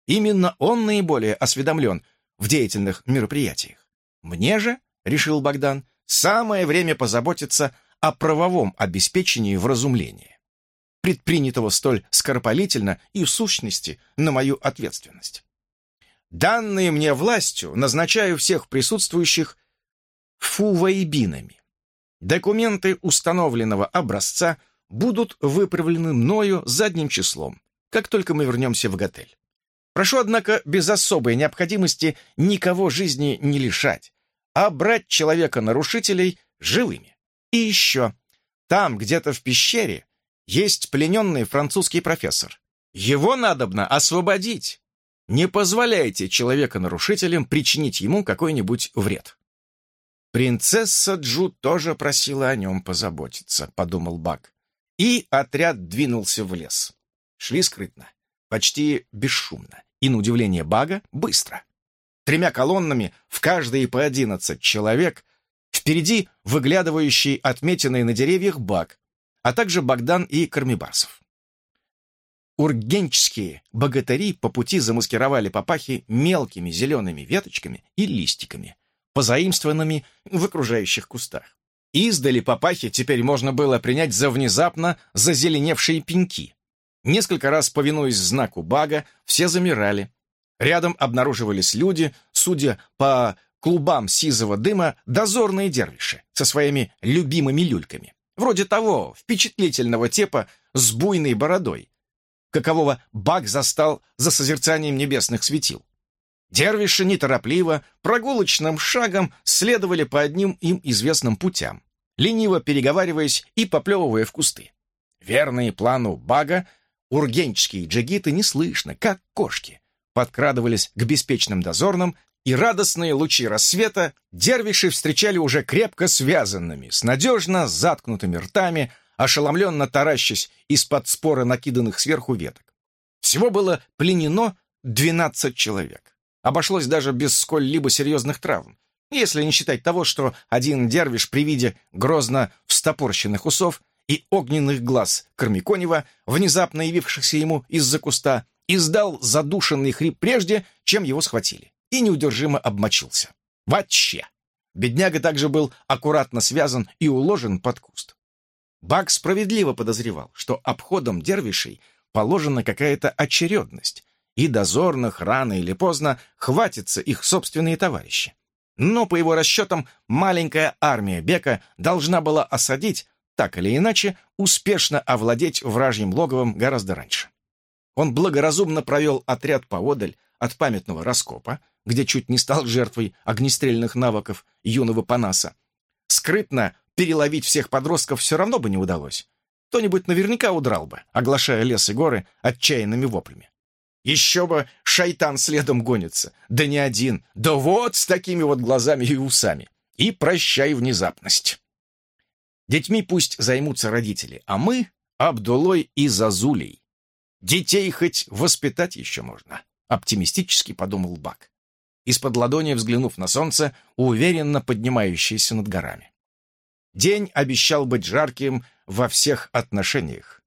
Именно он наиболее осведомлен в деятельных мероприятиях. Мне же, — решил Богдан, — самое время позаботиться о правовом обеспечении вразумления, предпринятого столь скоропалительно и в сущности на мою ответственность. Данные мне властью назначаю всех присутствующих фувайбинами. Документы установленного образца будут выправлены мною задним числом, как только мы вернемся в готель. Прошу, однако, без особой необходимости никого жизни не лишать, а брать человека-нарушителей живыми. И еще, там, где-то в пещере, есть плененный французский профессор. Его надобно освободить. Не позволяйте человека-нарушителям причинить ему какой-нибудь вред. Принцесса Джу тоже просила о нем позаботиться, подумал Бак. И отряд двинулся в лес. Шли скрытно, почти бесшумно, и, на удивление Бага, быстро. Тремя колоннами, в каждой по одиннадцать человек, Впереди выглядывающий отметенный на деревьях бак, а также Богдан и Кормибарсов. Ургенческие богатыри по пути замаскировали папахи мелкими зелеными веточками и листиками, позаимствованными в окружающих кустах. Издали папахи теперь можно было принять за внезапно зазеленевшие пеньки. Несколько раз, повинуясь знаку бага, все замирали. Рядом обнаруживались люди, судя по клубам сизого дыма дозорные дервиши со своими любимыми люльками. Вроде того впечатлительного типа с буйной бородой, какового Бак застал за созерцанием небесных светил. Дервиши неторопливо, прогулочным шагом следовали по одним им известным путям, лениво переговариваясь и поплевывая в кусты. Верные плану Бага, ургенческие джигиты неслышно, как кошки, подкрадывались к беспечным дозорным и радостные лучи рассвета дервиши встречали уже крепко связанными, с надежно заткнутыми ртами, ошеломленно таращась из-под спора накиданных сверху веток. Всего было пленено 12 человек. Обошлось даже без сколь-либо серьезных травм, если не считать того, что один дервиш при виде грозно встопорщенных усов и огненных глаз Кармиконева, внезапно явившихся ему из-за куста, издал задушенный хрип прежде, чем его схватили и неудержимо обмочился. Вообще. Бедняга также был аккуратно связан и уложен под куст. Бак справедливо подозревал, что обходом дервишей положена какая-то очередность, и дозорных рано или поздно хватятся их собственные товарищи. Но, по его расчетам, маленькая армия Бека должна была осадить, так или иначе, успешно овладеть вражьим логовом гораздо раньше. Он благоразумно провел отряд поодаль от памятного раскопа, где чуть не стал жертвой огнестрельных навыков юного Панаса. Скрытно переловить всех подростков все равно бы не удалось. Кто-нибудь наверняка удрал бы, оглашая лес и горы отчаянными воплями. Еще бы шайтан следом гонится. Да не один. Да вот с такими вот глазами и усами. И прощай внезапность. Детьми пусть займутся родители, а мы — Абдулой и Зазулей. Детей хоть воспитать еще можно, оптимистически подумал Бак. Из-под ладони, взглянув на солнце, уверенно поднимающееся над горами. День обещал быть жарким во всех отношениях.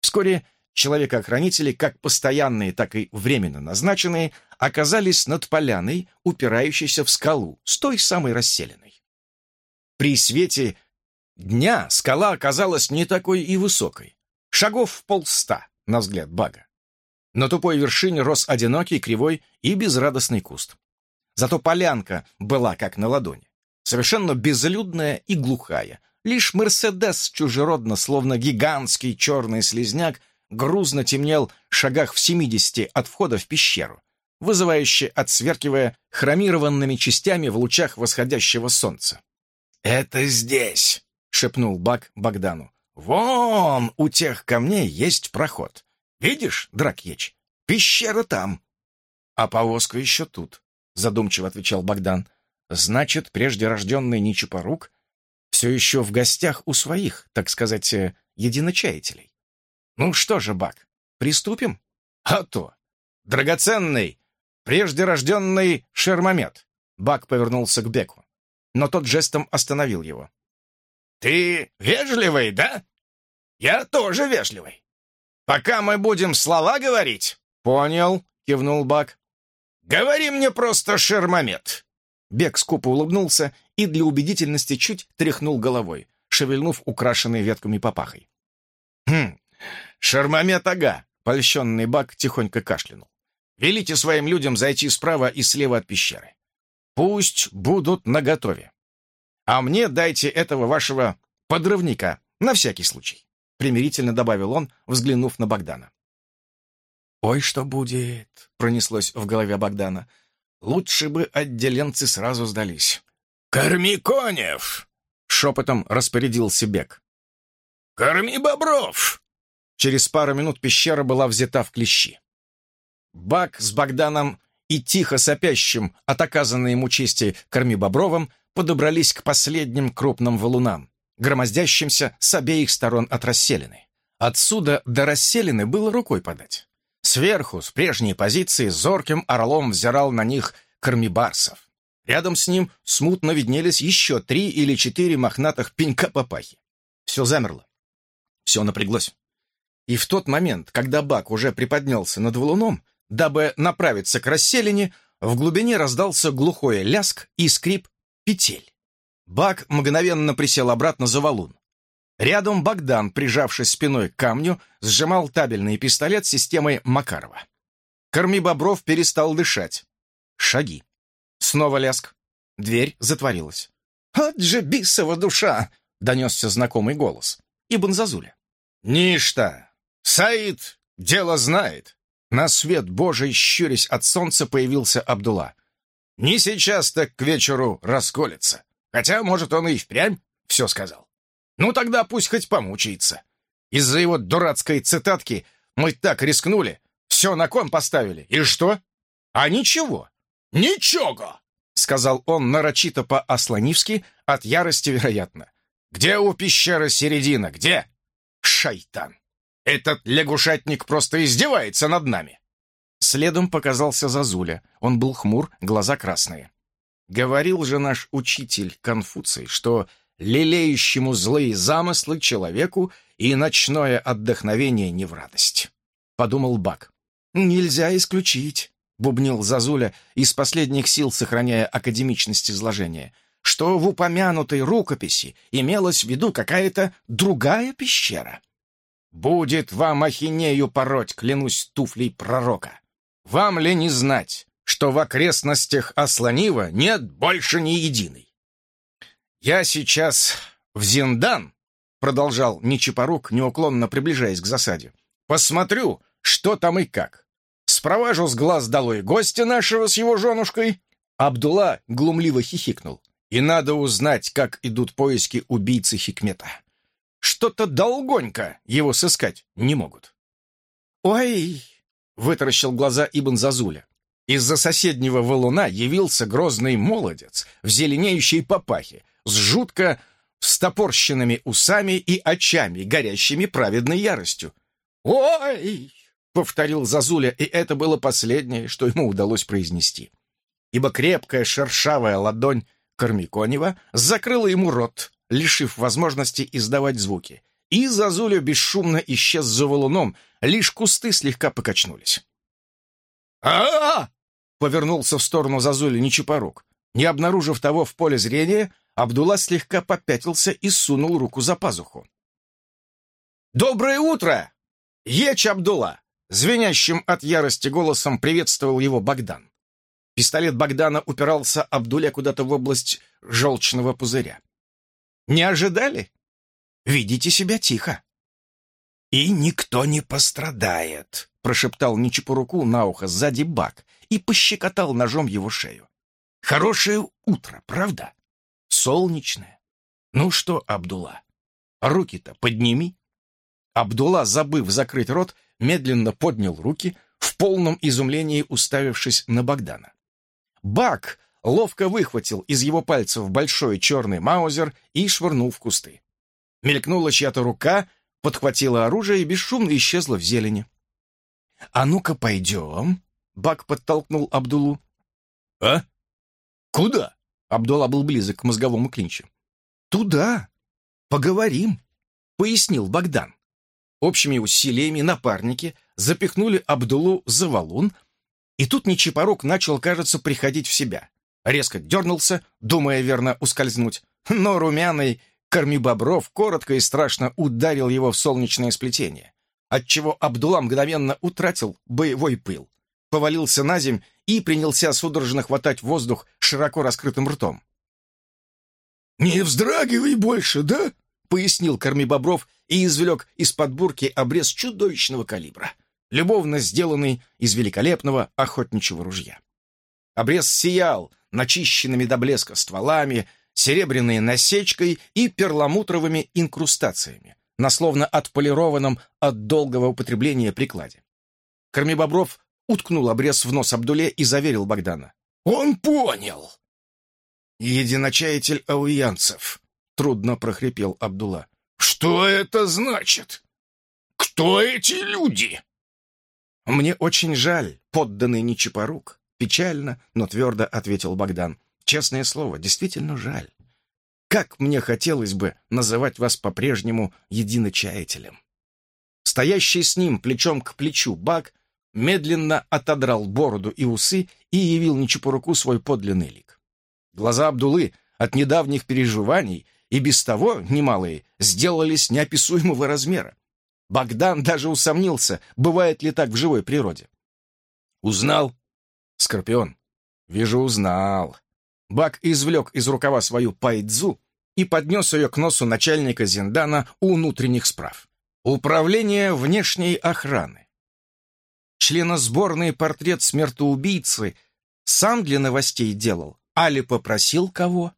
Вскоре человека-охранители, как постоянные, так и временно назначенные, оказались над поляной, упирающейся в скалу, с той самой расселенной. При свете дня скала оказалась не такой и высокой, шагов в полста, на взгляд Бага. На тупой вершине рос одинокий, кривой и безрадостный куст. Зато полянка была как на ладони, совершенно безлюдная и глухая. Лишь Мерседес чужеродно, словно гигантский черный слезняк, грузно темнел в шагах в семидесяти от входа в пещеру, вызывающе отсверкивая хромированными частями в лучах восходящего солнца. «Это здесь!» — шепнул Бак Богдану. «Вон у тех камней есть проход. Видишь, Дракьеч, пещера там». «А повозка еще тут», — задумчиво отвечал Богдан. «Значит, прежде рожденный Ничипорук все еще в гостях у своих, так сказать, э, единочаятелей. Ну что же, Бак, приступим? А то! Драгоценный, прежде рожденный Шермомет. Бак повернулся к Беку, но тот жестом остановил его. «Ты вежливый, да? Я тоже вежливый. Пока мы будем слова говорить...» «Понял», — кивнул Бак. «Говори мне просто Шермомет». Бек скупо улыбнулся и для убедительности чуть тряхнул головой, шевельнув украшенной ветками папахой. «Хм, «Шармамет ага!» — польщенный Бак тихонько кашлянул. «Велите своим людям зайти справа и слева от пещеры. Пусть будут наготове. А мне дайте этого вашего подрывника, на всякий случай», — примирительно добавил он, взглянув на Богдана. «Ой, что будет!» — пронеслось в голове Богдана. «Лучше бы отделенцы сразу сдались». «Корми конев!» — шепотом распорядился Бек. «Корми бобров!» Через пару минут пещера была взята в клещи. Бак с Богданом и тихо сопящим от оказанной ему чести Корми Бобровым подобрались к последним крупным валунам, громоздящимся с обеих сторон от расселины. Отсюда до расселины было рукой подать. Сверху, с прежней позиции, зорким орлом взирал на них Кормибарсов. Рядом с ним смутно виднелись еще три или четыре мохнатых пенька-папахи. Все замерло. Все напряглось. И в тот момент, когда Бак уже приподнялся над валуном, дабы направиться к расселине, в глубине раздался глухой ляск и скрип петель. Бак мгновенно присел обратно за валун. Рядом Богдан, прижавшись спиной к камню, сжимал табельный пистолет системой Макарова. Корми Бобров перестал дышать. Шаги. Снова ляск. Дверь затворилась. «От же бисова душа!» — донесся знакомый голос. Ибн Зазуля. «Ничто! «Саид дело знает!» На свет Божий, щурясь от солнца, появился Абдулла. «Не сейчас, так к вечеру расколется. Хотя, может, он и впрямь все сказал. Ну, тогда пусть хоть помучается. Из-за его дурацкой цитатки мы так рискнули, все на кон поставили. И что? А ничего. Ничего!» — сказал он нарочито по-асланивски, от ярости, вероятно. «Где у пещеры середина? Где?» «Шайтан!» Этот лягушатник просто издевается над нами!» Следом показался Зазуля. Он был хмур, глаза красные. Говорил же наш учитель Конфуций, что лелеющему злые замыслы человеку и ночное отдохновение не в радость. Подумал Бак. «Нельзя исключить», бубнил Зазуля, из последних сил сохраняя академичность изложения, что в упомянутой рукописи имелась в виду какая-то другая пещера. «Будет вам ахинею пороть, клянусь туфлей пророка! Вам ли не знать, что в окрестностях Асланива нет больше ни единой? Я сейчас в Зиндан, продолжал Ничипорук, неуклонно приближаясь к засаде, посмотрю, что там и как. Спроважу с глаз долой гостя нашего с его женушкой. Абдулла глумливо хихикнул. И надо узнать, как идут поиски убийцы Хикмета. Что-то долгонько его сыскать не могут. «Ой!» — вытаращил глаза Ибн Зазуля. Из-за соседнего валуна явился грозный молодец в зеленеющей папахе с жутко встопорщенными усами и очами, горящими праведной яростью. «Ой!» — повторил Зазуля, и это было последнее, что ему удалось произнести. Ибо крепкая шершавая ладонь Кормиконева закрыла ему рот, лишив возможности издавать звуки, и Зазуля бесшумно исчез за валуном, лишь кусты слегка покачнулись. а, повернулся в сторону Зазули Нечипорук. Не обнаружив того в поле зрения, Абдулла слегка попятился и сунул руку за пазуху. «Доброе утро! Еч Абдулла!» Звенящим от ярости голосом приветствовал его Богдан. Пистолет Богдана упирался Абдуле куда-то в область желчного пузыря. «Не ожидали? Ведите себя тихо!» «И никто не пострадает», — прошептал Ничипуруку на ухо сзади Бак и пощекотал ножом его шею. «Хорошее утро, правда? Солнечное. Ну что, Абдулла, руки-то подними». Абдулла, забыв закрыть рот, медленно поднял руки, в полном изумлении уставившись на Богдана. Бак ловко выхватил из его пальцев большой черный маузер и швырнул в кусты. Мелькнула чья-то рука, подхватила оружие и бесшумно исчезла в зелени. «А ну-ка пойдем!» — Бак подтолкнул Абдулу. «А? Куда?» — Абдулла был близок к мозговому клинчу. «Туда! Поговорим!» — пояснил Богдан. Общими усилиями напарники запихнули Абдулу за валун, и тут Нечипорок начал, кажется, приходить в себя. Резко дернулся, думая верно ускользнуть, но румяный корми бобров коротко и страшно ударил его в солнечное сплетение, отчего Абдулла мгновенно утратил боевой пыл, повалился на земь и принялся судорожно хватать воздух широко раскрытым ртом. «Не вздрагивай больше, да?» — пояснил корми бобров и извлек из-под бурки обрез чудовищного калибра, любовно сделанный из великолепного охотничьего ружья. Обрез сиял начищенными до блеска стволами, серебряной насечкой и перламутровыми инкрустациями на словно отполированном от долгого употребления прикладе. Кормибобров уткнул обрез в нос Абдуле и заверил Богдана. «Он понял!» «Единочаятель ауянцев», — трудно прохрипел Абдулла. «Что это значит? Кто эти люди?» «Мне очень жаль, подданный Нечипорук», — печально, но твердо ответил Богдан. «Честное слово, действительно жаль. Как мне хотелось бы называть вас по-прежнему единочаятелем». Стоящий с ним плечом к плечу Баг медленно отодрал бороду и усы и явил Нечипоруку свой подлинный лик. Глаза Абдулы от недавних переживаний и без того немалые сделались неописуемого размера. Богдан даже усомнился, бывает ли так в живой природе. «Узнал?» «Скорпион». «Вижу, узнал». Бак извлек из рукава свою пайдзу и поднес ее к носу начальника Зиндана у внутренних справ. Управление внешней охраны. Членосборный портрет смертоубийцы сам для новостей делал, али попросил кого?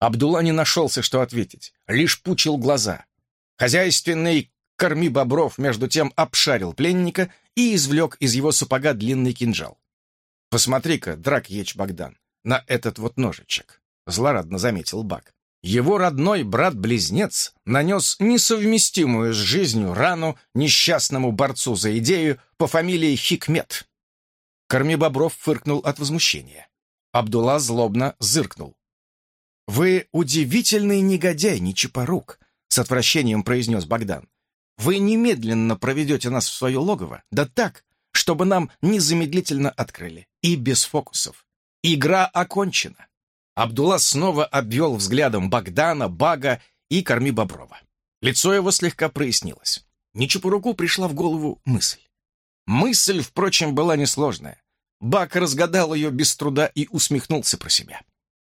Абдулла не нашелся, что ответить, лишь пучил глаза. Хозяйственный корми бобров между тем обшарил пленника и извлек из его сапога длинный кинжал. «Посмотри-ка, Дракьеч Богдан, на этот вот ножичек», — злорадно заметил Бак. Его родной брат-близнец нанес несовместимую с жизнью рану несчастному борцу за идею по фамилии Хикмет. Корми Бобров фыркнул от возмущения. Абдулла злобно зыркнул. «Вы удивительный негодяй, Нечипорук», — с отвращением произнес Богдан. «Вы немедленно проведете нас в свое логово, да так, чтобы нам незамедлительно открыли. И без фокусов. Игра окончена. Абдулла снова обвел взглядом Богдана, Бага и Корми Боброва. Лицо его слегка прояснилось. Нечапуруку пришла в голову мысль. Мысль, впрочем, была несложная. Бак разгадал ее без труда и усмехнулся про себя.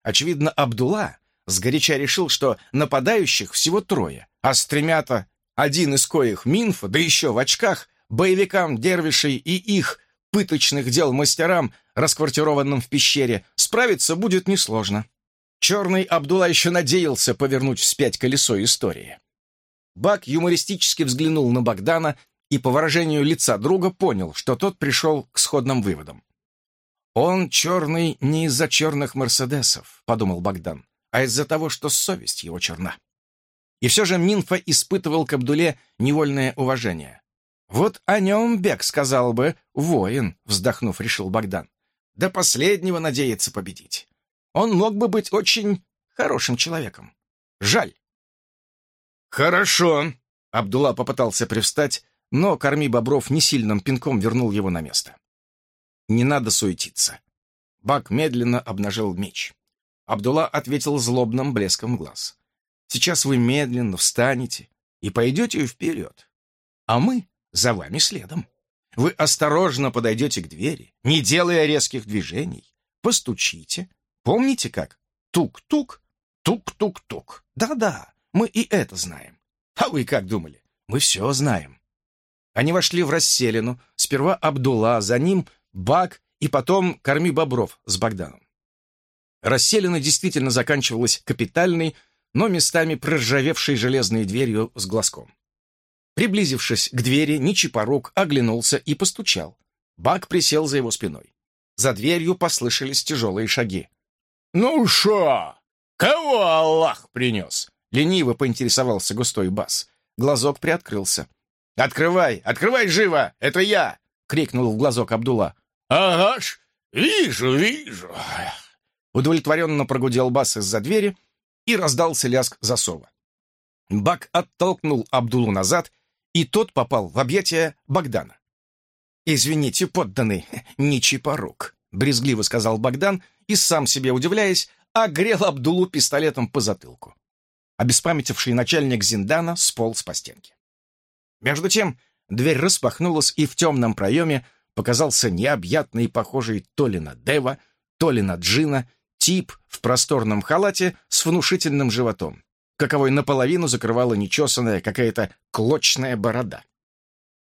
Очевидно, Абдулла сгоряча решил, что нападающих всего трое, а с один из коих Минфа, да еще в очках, боевикам дервишей и их пыточных дел мастерам, расквартированным в пещере, справиться будет несложно. Черный Абдулла еще надеялся повернуть вспять колесо истории. Бак юмористически взглянул на Богдана и по выражению лица друга понял, что тот пришел к сходным выводам. «Он черный не из-за черных Мерседесов», — подумал Богдан, «а из-за того, что совесть его черна». И все же Минфа испытывал к Абдуле невольное уважение. «Вот о нем Бек сказал бы, воин», — вздохнув, решил Богдан. «До последнего надеется победить. Он мог бы быть очень хорошим человеком. Жаль». «Хорошо», — Абдулла попытался привстать, но Корми Бобров несильным пинком вернул его на место. «Не надо суетиться». Бак медленно обнажил меч. Абдулла ответил злобным блеском глаз. «Сейчас вы медленно встанете и пойдете вперед, а мы за вами следом. Вы осторожно подойдете к двери, не делая резких движений, постучите. Помните как? Тук-тук, тук-тук-тук. Да-да, мы и это знаем. А вы как думали? Мы все знаем. Они вошли в расселину, сперва Абдулла, за ним Бак и потом Корми Бобров с Богданом. Расселина действительно заканчивалась капитальной, но местами проржавевшей железной дверью с глазком. Приблизившись к двери, Ничипорук оглянулся и постучал. Бак присел за его спиной. За дверью послышались тяжелые шаги. «Ну шо? Кого Аллах принес?» Лениво поинтересовался густой бас. Глазок приоткрылся. «Открывай! Открывай живо! Это я!» — крикнул в глазок Абдулла. «Ага ж! Вижу, вижу!» Удовлетворенно прогудел бас из-за двери, и раздался лязг засова. Бак оттолкнул Абдулу назад и тот попал в объятия Богдана. «Извините, подданный, *laughs* не чипорук», — брезгливо сказал Богдан и, сам себе удивляясь, огрел Абдулу пистолетом по затылку. Обеспамятивший начальник Зиндана сполз по стенке. Между тем дверь распахнулась, и в темном проеме показался необъятный, похожий то ли на Дева, то ли на Джина, тип в просторном халате с внушительным животом каковой наполовину закрывала нечесанная какая-то клочная борода.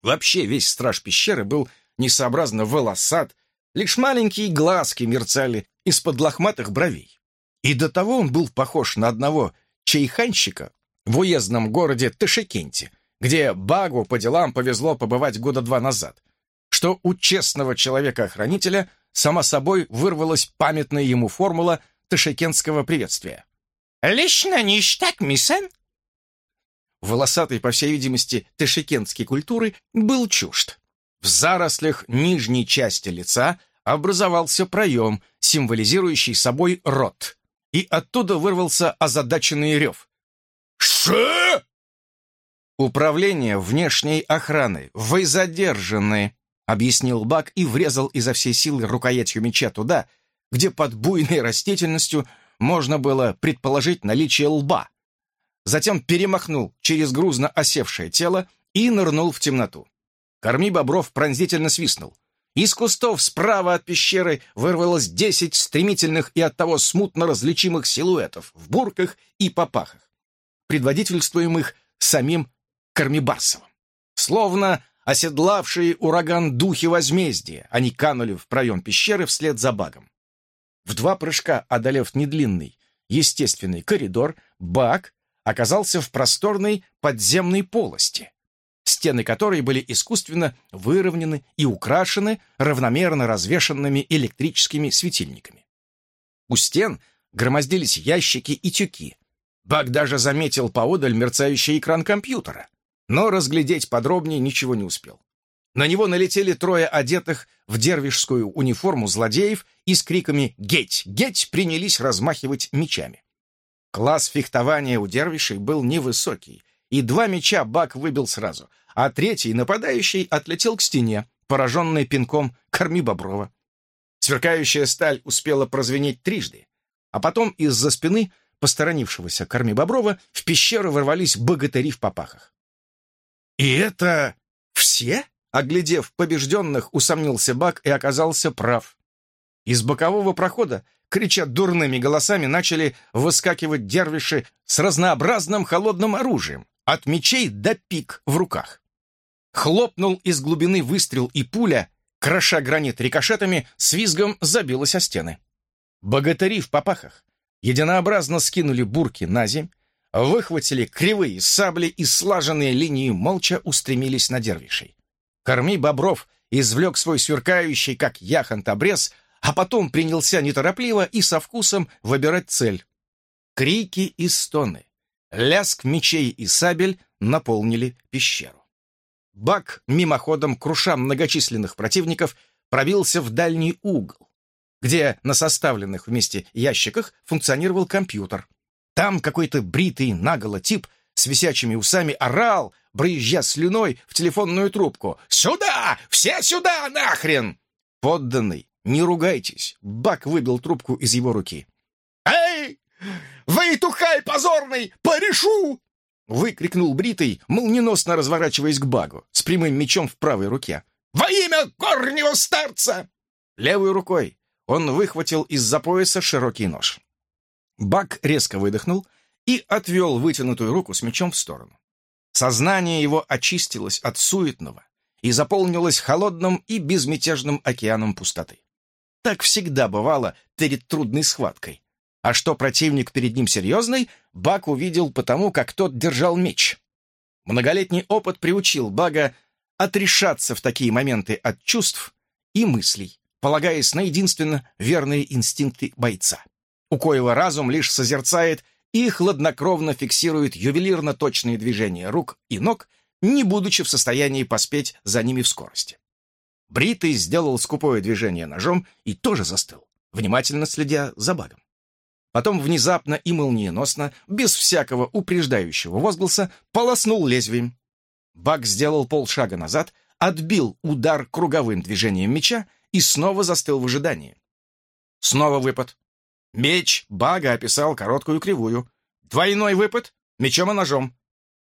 Вообще весь страж пещеры был несообразно волосат, лишь маленькие глазки мерцали из-под лохматых бровей. И до того он был похож на одного чайханщика в уездном городе Ташикенте, где Багу по делам повезло побывать года два назад, что у честного человека-охранителя само собой вырвалась памятная ему формула ташикентского приветствия. «Лично ништяк, миссен?» Волосатый, по всей видимости, ташикентской культуры был чужд. В зарослях нижней части лица образовался проем, символизирующий собой рот, и оттуда вырвался озадаченный рев. «Ше?» «Управление внешней охраны. Вы задержаны», — объяснил Бак и врезал изо всей силы рукоятью меча туда, где под буйной растительностью можно было предположить наличие лба. Затем перемахнул через грузно осевшее тело и нырнул в темноту. Корми Бобров пронзительно свистнул. Из кустов справа от пещеры вырвалось десять стремительных и оттого смутно различимых силуэтов в бурках и попахах, предводительствуемых самим Кормибарсовым. Словно оседлавшие ураган духи возмездия, они канули в проем пещеры вслед за багом. В два прыжка одолев недлинный, естественный коридор, Бак оказался в просторной подземной полости, стены которой были искусственно выровнены и украшены равномерно развешанными электрическими светильниками. У стен громоздились ящики и тюки. Бак даже заметил поодаль мерцающий экран компьютера, но разглядеть подробнее ничего не успел. На него налетели трое одетых в дервишскую униформу злодеев и с криками «Геть! Геть!» принялись размахивать мечами. Класс фехтования у дервишей был невысокий, и два меча Бак выбил сразу, а третий, нападающий, отлетел к стене, пораженная пинком «Корми Боброва». Сверкающая сталь успела прозвенеть трижды, а потом из-за спины посторонившегося Корми Боброва в пещеру ворвались богатыри в попахах. «И это все?» Оглядев побежденных, усомнился Бак и оказался прав. Из бокового прохода, крича дурными голосами, начали выскакивать дервиши с разнообразным холодным оружием, от мечей до пик в руках. Хлопнул из глубины выстрел, и пуля, кроша гранит рикошетами, с визгом забилась о стены. Богатыри в попахах единообразно скинули бурки на земь, выхватили кривые сабли и слаженные линии молча устремились на дервишей. Корми Бобров извлек свой сверкающий, как яхонт, обрез, а потом принялся неторопливо и со вкусом выбирать цель. Крики и стоны, лязг мечей и сабель наполнили пещеру. Бак, мимоходом круша многочисленных противников, пробился в дальний угол, где на составленных вместе ящиках функционировал компьютер. Там какой-то бритый наголо тип с висячими усами орал, брызжа слюной в телефонную трубку. «Сюда! Все сюда, нахрен!» Подданный, не ругайтесь, Бак выбил трубку из его руки. «Эй! Вы тухай позорный! Порешу!» Выкрикнул Бритый, молниеносно разворачиваясь к Багу, с прямым мечом в правой руке. «Во имя горнего старца!» Левой рукой он выхватил из-за пояса широкий нож. Бак резко выдохнул и отвел вытянутую руку с мечом в сторону. Сознание его очистилось от суетного и заполнилось холодным и безмятежным океаном пустоты. Так всегда бывало перед трудной схваткой. А что противник перед ним серьезный, Бак увидел потому, как тот держал меч. Многолетний опыт приучил Бага отрешаться в такие моменты от чувств и мыслей, полагаясь на единственно верные инстинкты бойца, у коего разум лишь созерцает и хладнокровно фиксирует ювелирно точные движения рук и ног, не будучи в состоянии поспеть за ними в скорости. Бритый сделал скупое движение ножом и тоже застыл, внимательно следя за багом. Потом внезапно и молниеносно, без всякого упреждающего возгласа, полоснул лезвием. Баг сделал полшага назад, отбил удар круговым движением меча и снова застыл в ожидании. Снова выпад. Меч Бага описал короткую кривую. Двойной выпад мечом и ножом.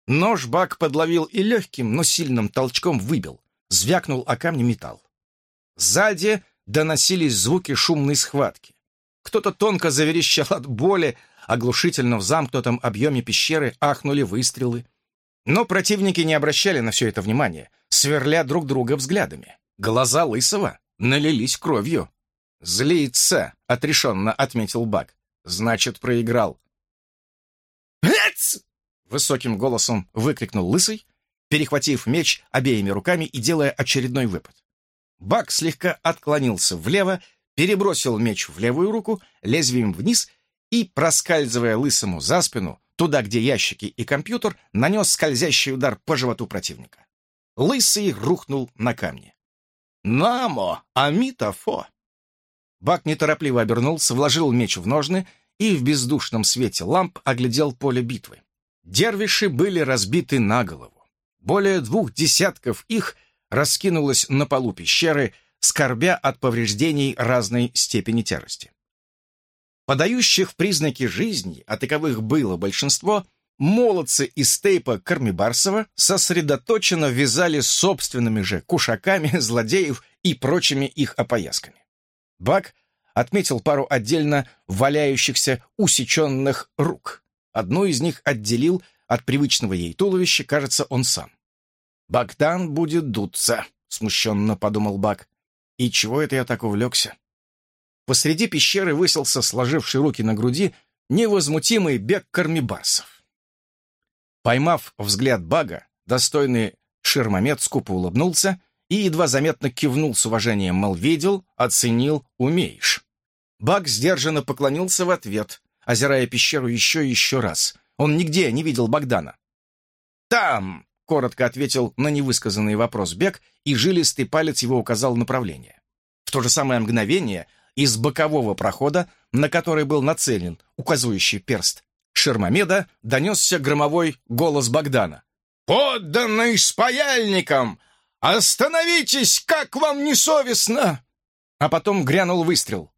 Нож Баг подловил и легким, но сильным толчком выбил. Звякнул о камне металл. Сзади доносились звуки шумной схватки. Кто-то тонко заверещал от боли, оглушительно в замкнутом объеме пещеры ахнули выстрелы. Но противники не обращали на все это внимания, сверля друг друга взглядами. Глаза Лысого налились кровью. «Злится», — отрешенно отметил Бак. «Значит, проиграл». «Эц!» — высоким голосом выкрикнул Лысый, перехватив меч обеими руками и делая очередной выпад. Бак слегка отклонился влево, перебросил меч в левую руку, лезвием вниз и, проскальзывая Лысому за спину, туда, где ящики и компьютер, нанес скользящий удар по животу противника. Лысый рухнул на камни. «Намо! Амитофо!» Бак неторопливо обернулся, вложил меч в ножны и в бездушном свете ламп оглядел поле битвы. Дервиши были разбиты на голову. Более двух десятков их раскинулось на полу пещеры, скорбя от повреждений разной степени тяжести. Подающих признаки жизни, а таковых было большинство, молодцы из тейпа Кармибарсова сосредоточенно вязали собственными же кушаками *laughs* злодеев и прочими их опоясками. Бак отметил пару отдельно валяющихся усеченных рук. Одну из них отделил от привычного ей туловища, кажется, он сам. «Богдан будет дуться», — смущенно подумал Бак. «И чего это я так увлекся?» Посреди пещеры высился, сложивший руки на груди, невозмутимый бег кормибарсов. Поймав взгляд Бага, достойный ширмомет скупо улыбнулся и едва заметно кивнул с уважением, мол, видел, оценил, умеешь. Баг сдержанно поклонился в ответ, озирая пещеру еще и еще раз. Он нигде не видел Богдана. «Там!» — коротко ответил на невысказанный вопрос Бег, и жилистый палец его указал направление. В то же самое мгновение из бокового прохода, на который был нацелен указывающий перст Шермомеда, донесся громовой голос Богдана. «Подданный с паяльником! «Остановитесь! Как вам не совестно!» А потом грянул выстрел.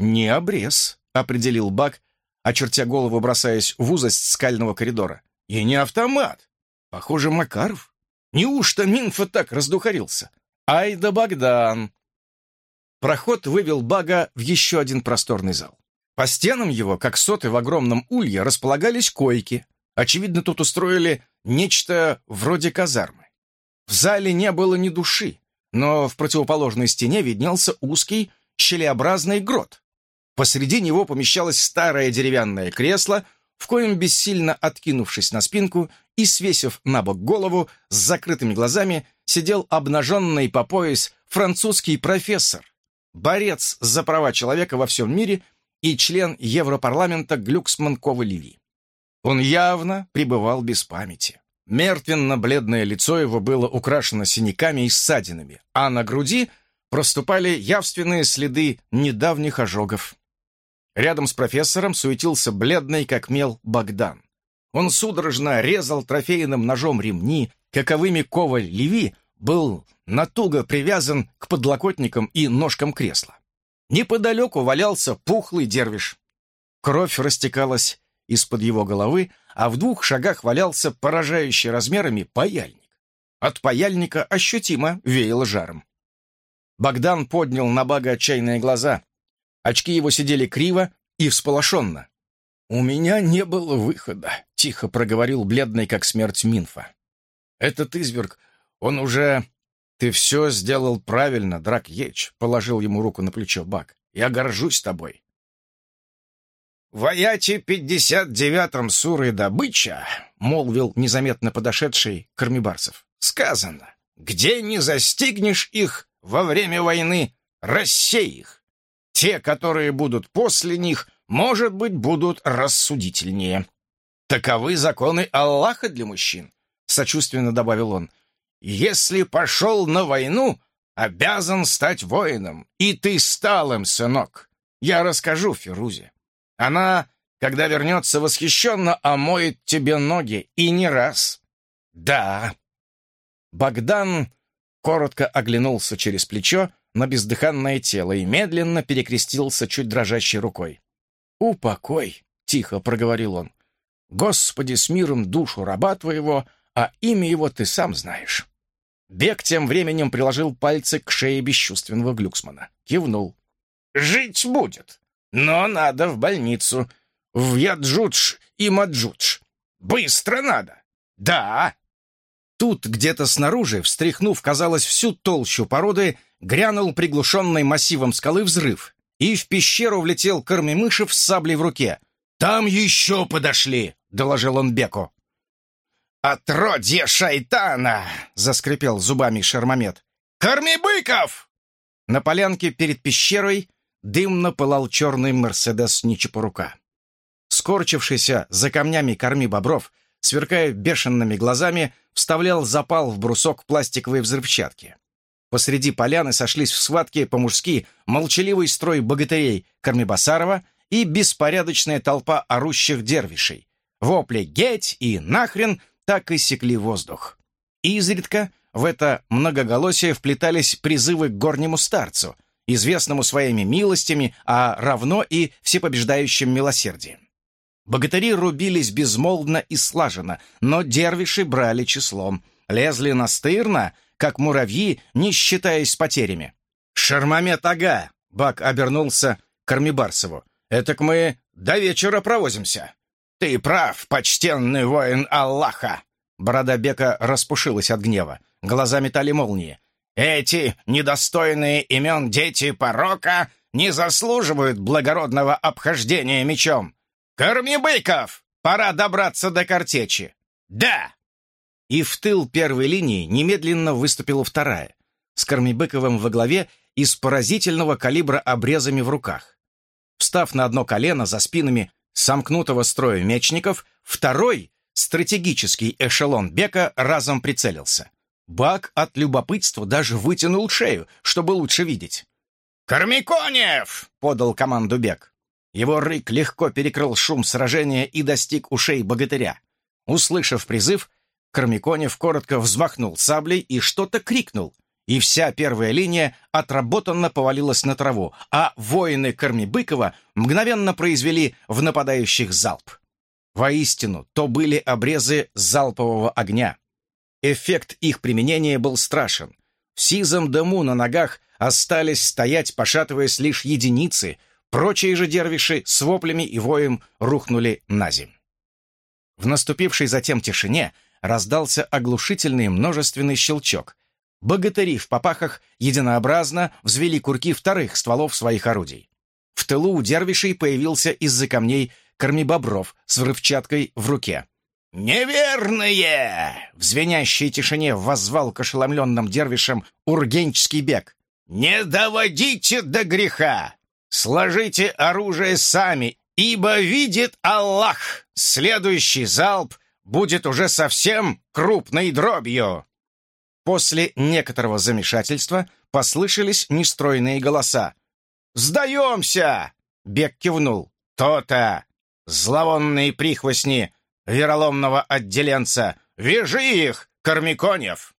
«Не обрез», — определил Бак, очертя голову, бросаясь в узость скального коридора. «И не автомат. Похоже, Макаров. Неужто Минфа так раздухарился? Ай да Богдан!» Проход вывел Бага в еще один просторный зал. По стенам его, как соты в огромном улье, располагались койки. Очевидно, тут устроили нечто вроде казармы. В зале не было ни души, но в противоположной стене виднелся узкий, щелеобразный грот. Посреди него помещалось старое деревянное кресло, в коем, бессильно откинувшись на спинку и свесив на бок голову, с закрытыми глазами сидел обнаженный по пояс французский профессор, борец за права человека во всем мире и член Европарламента Глюксман Ковы-Леви. Он явно пребывал без памяти. Мертвенно-бледное лицо его было украшено синяками и ссадинами, а на груди проступали явственные следы недавних ожогов. Рядом с профессором суетился бледный, как мел, Богдан. Он судорожно резал трофейным ножом ремни, каковыми коваль Леви был натуго привязан к подлокотникам и ножкам кресла. Неподалеку валялся пухлый дервиш. Кровь растекалась из-под его головы, а в двух шагах валялся поражающий размерами паяльник. От паяльника ощутимо веяло жаром. Богдан поднял на Бага отчаянные глаза. Очки его сидели криво и всполошенно. «У меня не было выхода», — тихо проговорил бледный, как смерть Минфа. «Этот изверг, он уже...» «Ты все сделал правильно, Драк Еч», — положил ему руку на плечо Баг. «Я горжусь тобой. «В аяте пятьдесят девятом суры добыча», — молвил незаметно подошедший Кормибарцев, — «сказано, где не застигнешь их во время войны, рассей их. Те, которые будут после них, может быть, будут рассудительнее. Таковы законы Аллаха для мужчин», — сочувственно добавил он. «Если пошел на войну, обязан стать воином, и ты стал им, сынок. Я расскажу Фирузе. Она, когда вернется восхищенно, омоет тебе ноги, и не раз. Да. Богдан коротко оглянулся через плечо на бездыханное тело и медленно перекрестился чуть дрожащей рукой. «Упокой», — тихо проговорил он. «Господи, с миром душу раба твоего, а имя его ты сам знаешь». Баг тем временем приложил пальцы к шее бесчувственного Глюксмана. Кивнул. «Жить будет. Но надо в больницу. В Яджудж и Маджудж. Быстро надо. Да. Тут где-то снаружи, встряхнув, казалось, всю толщу породы, грянул приглушенный массивом скалы взрыв, и в пещеру влетел Кормимышев с саблей в руке. «Там еще подошли!» — доложил он Беку. «Отродье шайтана!» — заскрипел зубами Шермомет. «Корми быков!» На полянке перед пещерой дымно пылал черный «Мерседес» Ничепорука. Скорчившийся за камнями корми бобров, сверкая бешеными глазами, вставлял запал в брусок пластиковой взрывчатки. Посреди поляны сошлись в схватке по-мужски молчаливый строй богатырей Кормибасарова и беспорядочная толпа орущих дервишей. Вопли «Геть!» и «Нахрен!» так и секли воздух. Изредка в это многоголосие вплетались призывы к горнему старцу — известному своими милостями, а равно и всепобеждающим милосердием. Богатыри рубились безмолвно и слаженно, но дервиши брали числом, лезли настырно, как муравьи, не считаясь с потерями. «Шармамет ага!» — Бак обернулся к Армибарсову. «Этак мы до вечера провозимся». «Ты прав, почтенный воин Аллаха!» Борода Бека распушилась от гнева. Глаза метали молнии. Эти недостойные имен дети порока не заслуживают благородного обхождения мечом. Корми быков! Пора добраться до картечи. Да! И в тыл первой линии немедленно выступила вторая, с Кормибыковым во главе и с поразительного калибра обрезами в руках. Встав на одно колено за спинами сомкнутого строя мечников, второй, стратегический эшелон Бека разом прицелился. Бак от любопытства даже вытянул шею, чтобы лучше видеть. «Кормиконев!» — подал команду Бек. Его рык легко перекрыл шум сражения и достиг ушей богатыря. Услышав призыв, Кармиконев коротко взмахнул саблей и что-то крикнул, и вся первая линия отработанно повалилась на траву, а воины Кармибыкова мгновенно произвели в нападающих залп. Воистину, то были обрезы залпового огня. Эффект их применения был страшен. В сизом дыму на ногах остались стоять, пошатываясь лишь единицы, прочие же дервиши с воплями и воем рухнули на земь. В наступившей затем тишине раздался оглушительный множественный щелчок. Богатыри в попахах единообразно взвели курки вторых стволов своих орудий. В тылу у дервишей появился из-за камней кормибобров с взрывчаткой в руке. «Неверные!» — в звенящей тишине воззвал к ошеломленным дервишам ургенческий бег. «Не доводите до греха! Сложите оружие сами, ибо видит Аллах! Следующий залп будет уже совсем крупной дробью!» После некоторого замешательства послышались нестройные голоса. «Сдаемся!» — Бег кивнул. «То-то! Зловонные прихвостни вероломного отделенца! Вяжи их, Кормиконев!»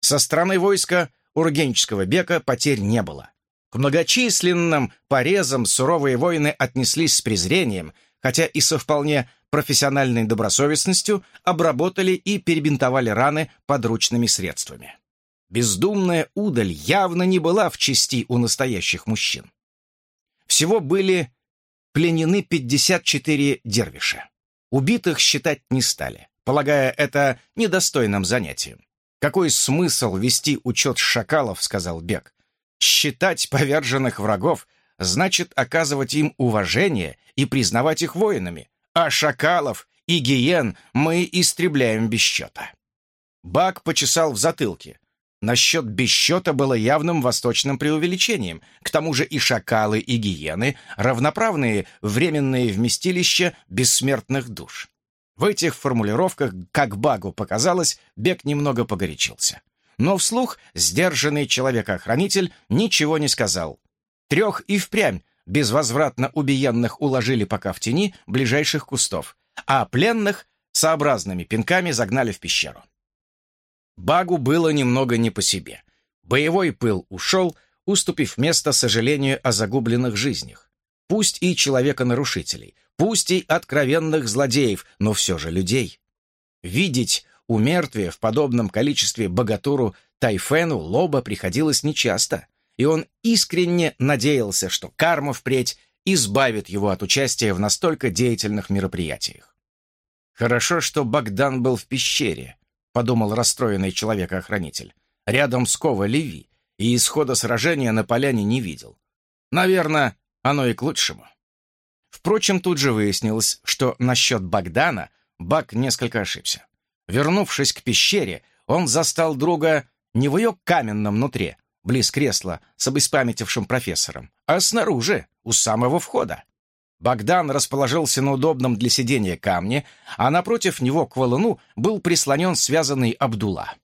Со стороны войска Ургенческого бека потерь не было. К многочисленным порезам суровые воины отнеслись с презрением, хотя и со вполне профессиональной добросовестностью обработали и перебинтовали раны подручными средствами. Бездумная удаль явно не была в чести у настоящих мужчин. Всего были пленены 54 дервиша. Убитых считать не стали, полагая это недостойным занятием. «Какой смысл вести учет шакалов?» — сказал Бек. «Считать поверженных врагов значит оказывать им уважение и признавать их воинами, а шакалов и гиен мы истребляем без счета». Бак почесал в затылке. Насчет без счета было явным восточным преувеличением. К тому же и шакалы, и гиены — равноправные временные вместилища бессмертных душ. В этих формулировках, как Багу показалось, Бек немного погорячился. Но вслух сдержанный человек-охранитель ничего не сказал. Трех и впрямь безвозвратно убиенных уложили пока в тени ближайших кустов, а пленных сообразными пинками загнали в пещеру. Багу было немного не по себе. Боевой пыл ушел, уступив место сожалению о загубленных жизнях. Пусть и человека-нарушителей, пусть и откровенных злодеев, но все же людей. Видеть у мертвия в подобном количестве богатуру Тайфену Лоба приходилось нечасто, и он искренне надеялся, что карма впредь избавит его от участия в настолько деятельных мероприятиях. Хорошо, что Богдан был в пещере, — подумал расстроенный человек-охранитель. «Рядом с Кова Леви, и исхода сражения на поляне не видел. Наверное, оно и к лучшему». Впрочем, тут же выяснилось, что насчет Богдана Бак несколько ошибся. Вернувшись к пещере, он застал друга не в ее каменном нутре, близ кресла с обеспамятившим профессором, а снаружи, у самого входа. Богдан расположился на удобном для сидения камне, а напротив него к валуну был прислонен связанный Абдула.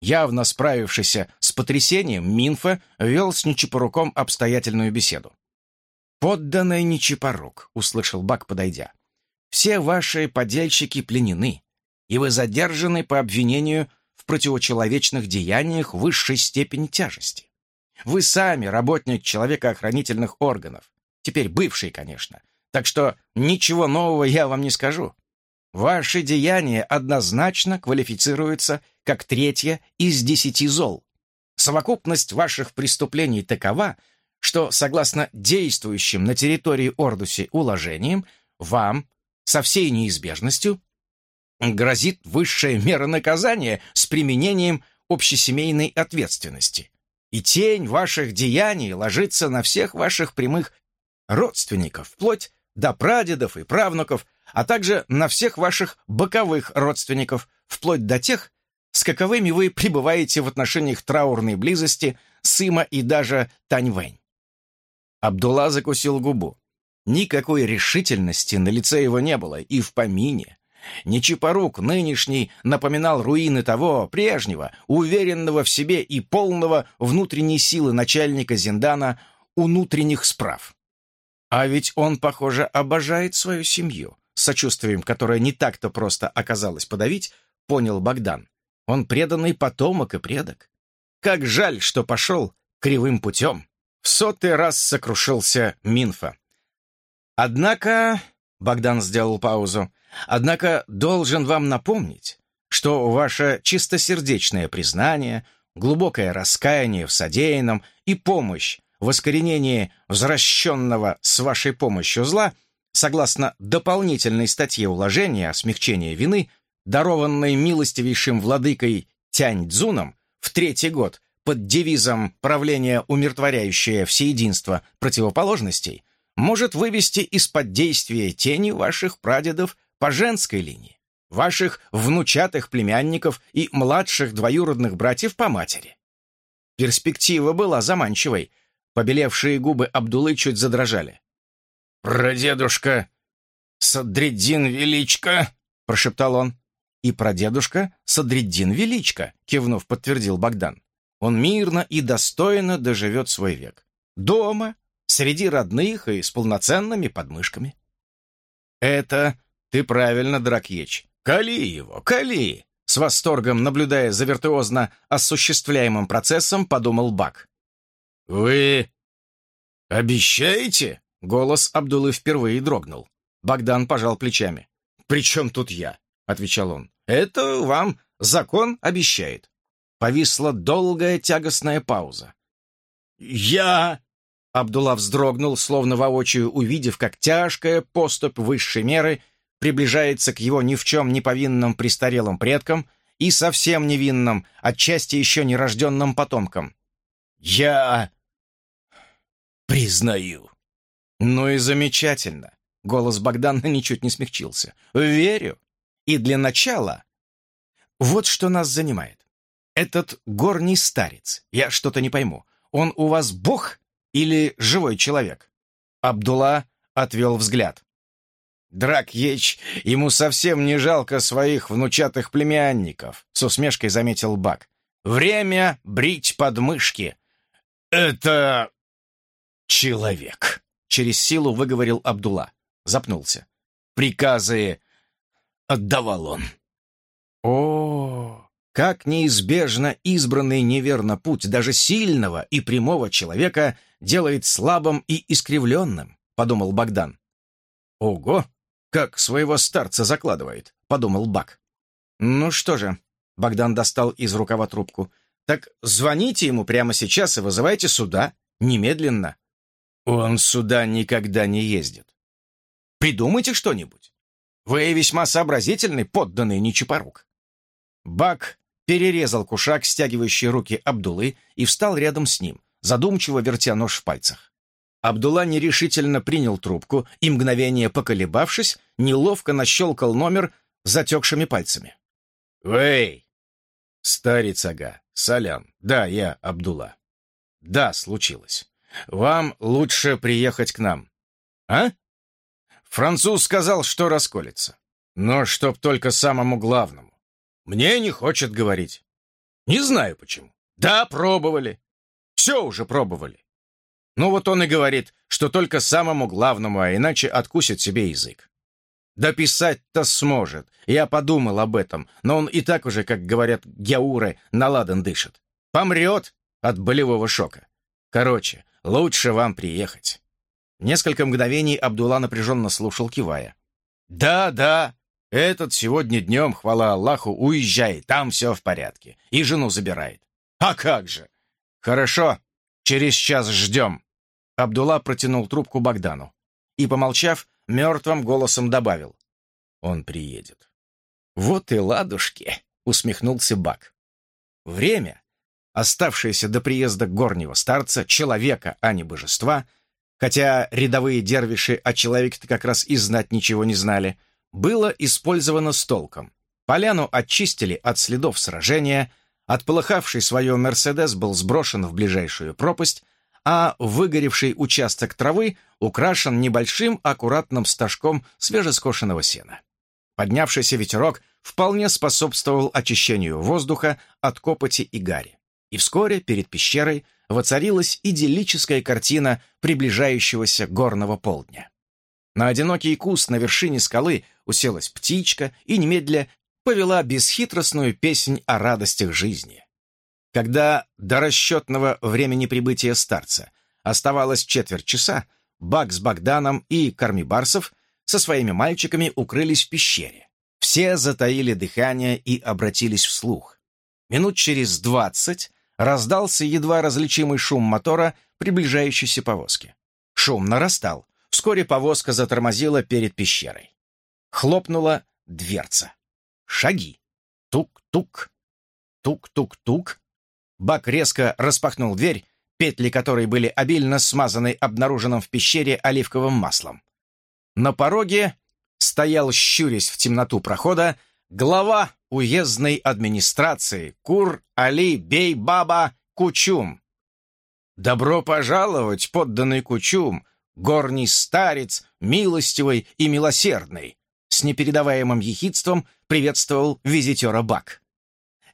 Явно справившийся с потрясением, Минфа вел с Нечипоруком обстоятельную беседу. «Подданный Нечипорук», — услышал Бак, подойдя, — «все ваши подельщики пленены, и вы задержаны по обвинению в противочеловечных деяниях высшей степени тяжести. Вы сами работник человекоохранительных органов, теперь бывший, конечно, так что ничего нового я вам не скажу. Ваши деяния однозначно квалифицируются как третье из десяти зол. Совокупность ваших преступлений такова, что, согласно действующим на территории Ордуси уложениям, вам со всей неизбежностью грозит высшая мера наказания с применением общесемейной ответственности. И тень ваших деяний ложится на всех ваших прямых родственников, вплоть до прадедов и правнуков, а также на всех ваших боковых родственников, вплоть до тех, с каковыми вы пребываете в отношениях траурной близости Сыма и даже Таньвэнь. Абдулла закусил губу. Никакой решительности на лице его не было и в помине. Нечипорук нынешний напоминал руины того прежнего, уверенного в себе и полного внутренней силы начальника Зиндана внутренних справ. А ведь он, похоже, обожает свою семью. С сочувствием, которое не так-то просто оказалось подавить, — понял Богдан. «Он преданный потомок и предок. Как жаль, что пошел кривым путем». В сотый раз сокрушился Минфа. «Однако...» — Богдан сделал паузу. «Однако должен вам напомнить, что ваше чистосердечное признание, глубокое раскаяние в содеянном и помощь в искоренении возвращенного с вашей помощью зла, согласно дополнительной статье уложения о смягчении вины, дарованной милостивейшим владыкой Тянь Цзуном в третий год под девизом «Правление, умиротворяющее всеединство противоположностей», может вывести из-под действия тени ваших прадедов по женской линии, ваших внучатых племянников и младших двоюродных братьев по матери. Перспектива была заманчивой. Побелевшие губы Абдулы чуть задрожали. «Прадедушка Садриддин Величко!» — прошептал он. «И прадедушка Садриддин Величко», — кивнув, подтвердил Богдан. «Он мирно и достойно доживет свой век. Дома, среди родных и с полноценными подмышками». «Это ты правильно, Дракьеч. Кали его, кали!» С восторгом, наблюдая за виртуозно осуществляемым процессом, подумал Бак. «Вы обещаете?» Голос Абдулы впервые дрогнул. Богдан пожал плечами. «При чем тут я?» — отвечал он. «Это вам закон обещает». Повисла долгая тягостная пауза. «Я...» Абдулла вздрогнул, словно воочию увидев, как тяжкая поступь высшей меры приближается к его ни в чем не повинным престарелым предкам и совсем невинным, отчасти еще нерожденным потомкам. «Я... признаю». «Ну и замечательно!» Голос Богдана ничуть не смягчился. «Верю. И для начала... Вот что нас занимает. Этот горний старец, я что-то не пойму, он у вас бог или живой человек?» Абдулла отвел взгляд. «Дракьеч, ему совсем не жалко своих внучатых племянников», с усмешкой заметил Бак. «Время брить подмышки». «Это... человек», — через силу выговорил Абдулла. Запнулся. «Приказы отдавал он». О, как неизбежно избранный неверно путь даже сильного и прямого человека делает слабым и искривленным, подумал Богдан. Ого, как своего старца закладывает, подумал Бак. Ну что же, Богдан достал из рукава трубку. Так звоните ему прямо сейчас и вызывайте сюда, немедленно. Он сюда никогда не ездит. Придумайте что-нибудь. Вы весьма сообразительный, подданный Нечипорук. Бак перерезал кушак, стягивающий руки Абдулы, и встал рядом с ним, задумчиво вертя нож в пальцах. Абдулла нерешительно принял трубку и, мгновение поколебавшись, неловко нащелкал номер затекшими пальцами. «Эй!» «Старец ага, Салям. Да, я Абдулла. Да, случилось. Вам лучше приехать к нам. А?» Француз сказал, что расколется. Но чтоб только самому главному. Мне не хочет говорить. Не знаю почему. Да, пробовали. Все уже пробовали. Ну вот он и говорит, что только самому главному, а иначе откусит себе язык. Дописать-то сможет. Я подумал об этом, но он и так уже, как говорят гяуры, наладан дышит. Помрет от болевого шока. Короче, лучше вам приехать. Несколько мгновений Абдулла напряженно слушал, кивая. «Да, да, этот сегодня днем, хвала Аллаху, уезжает, там все в порядке, и жену забирает. А как же? Хорошо, через час ждем». Абдулла протянул трубку Богдану и, помолчав, мертвым голосом добавил. «Он приедет». «Вот и ладушки!» — усмехнулся Бак. Время, оставшееся до приезда горнего старца, человека, а не божества, хотя рядовые дервиши о человеке-то как раз и знать ничего не знали, было использовано с толком. Поляну очистили от следов сражения, отполыхавший свое «Мерседес» был сброшен в ближайшую пропасть, а выгоревший участок травы украшен небольшим аккуратным стажком свежескошенного сена. Поднявшийся ветерок вполне способствовал очищению воздуха от копоти и гари. И вскоре перед пещерой воцарилась идиллическая картина приближающегося горного полдня. На одинокий куст на вершине скалы уселась птичка и немедля повела бесхитростную песнь о радостях жизни. Когда до расчетного времени прибытия старца оставалось четверть часа, Бак с Богданом и Кормибарсов со своими мальчиками укрылись в пещере. Все затаили дыхание и обратились вслух. Минут через двадцать раздался едва различимый шум мотора приближающейся повозки. Шум нарастал. Вскоре повозка затормозила перед пещерой. Хлопнула дверца. Шаги. Тук-тук. Тук-тук-тук. Бак резко распахнул дверь, петли которой были обильно смазаны обнаруженным в пещере оливковым маслом. На пороге стоял, щурясь в темноту прохода, глава уездной администрации Кур-Али Бей-Баба Кучум. «Добро пожаловать, подданный Кучум, горний старец, милостивый и милосердный!» С непередаваемым ехидством приветствовал визитера Бак.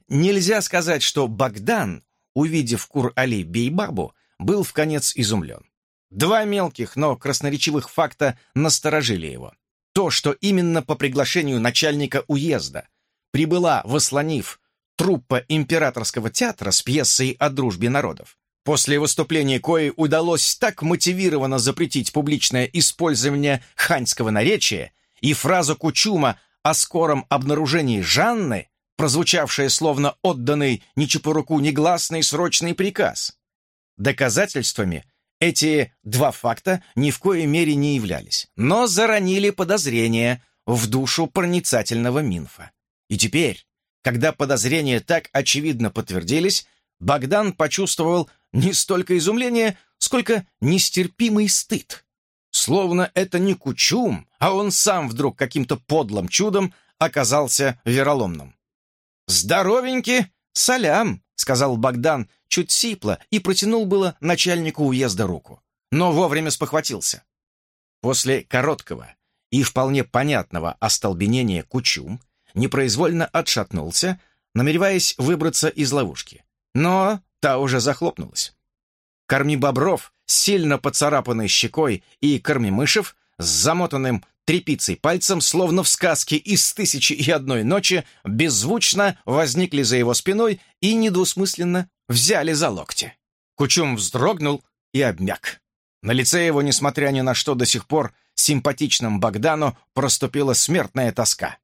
Нельзя сказать, что Богдан, увидев Кур-Али Бейбабу, был в конец изумлен. Два мелких, но красноречивых факта насторожили его. То, что именно по приглашению начальника уезда прибыла, вослонив труппа императорского театра с пьесой о дружбе народов. После выступления Кои удалось так мотивированно запретить публичное использование ханьского наречия и фразу Кучума о скором обнаружении Жанны, прозвучавшая словно отданный ни чепуруку негласный срочный приказ. Доказательствами эти два факта ни в коей мере не являлись, но заронили подозрения в душу проницательного Минфа. И теперь, когда подозрения так очевидно подтвердились, Богдан почувствовал не столько изумление, сколько нестерпимый стыд. Словно это не Кучум, а он сам вдруг каким-то подлым чудом оказался вероломным. «Здоровеньки! Салям!» — сказал Богдан чуть сипло и протянул было начальнику уезда руку, но вовремя спохватился. После короткого и вполне понятного остолбенения Кучум непроизвольно отшатнулся, намереваясь выбраться из ловушки. Но та уже захлопнулась. Корми Бобров, сильно поцарапанный щекой, и Корми Мышев с замотанным трепицей пальцем, словно в сказке из «Тысячи и одной ночи», беззвучно возникли за его спиной и недвусмысленно взяли за локти. Кучум вздрогнул и обмяк. На лице его, несмотря ни на что до сих пор, симпатичном Богдану проступила смертная тоска.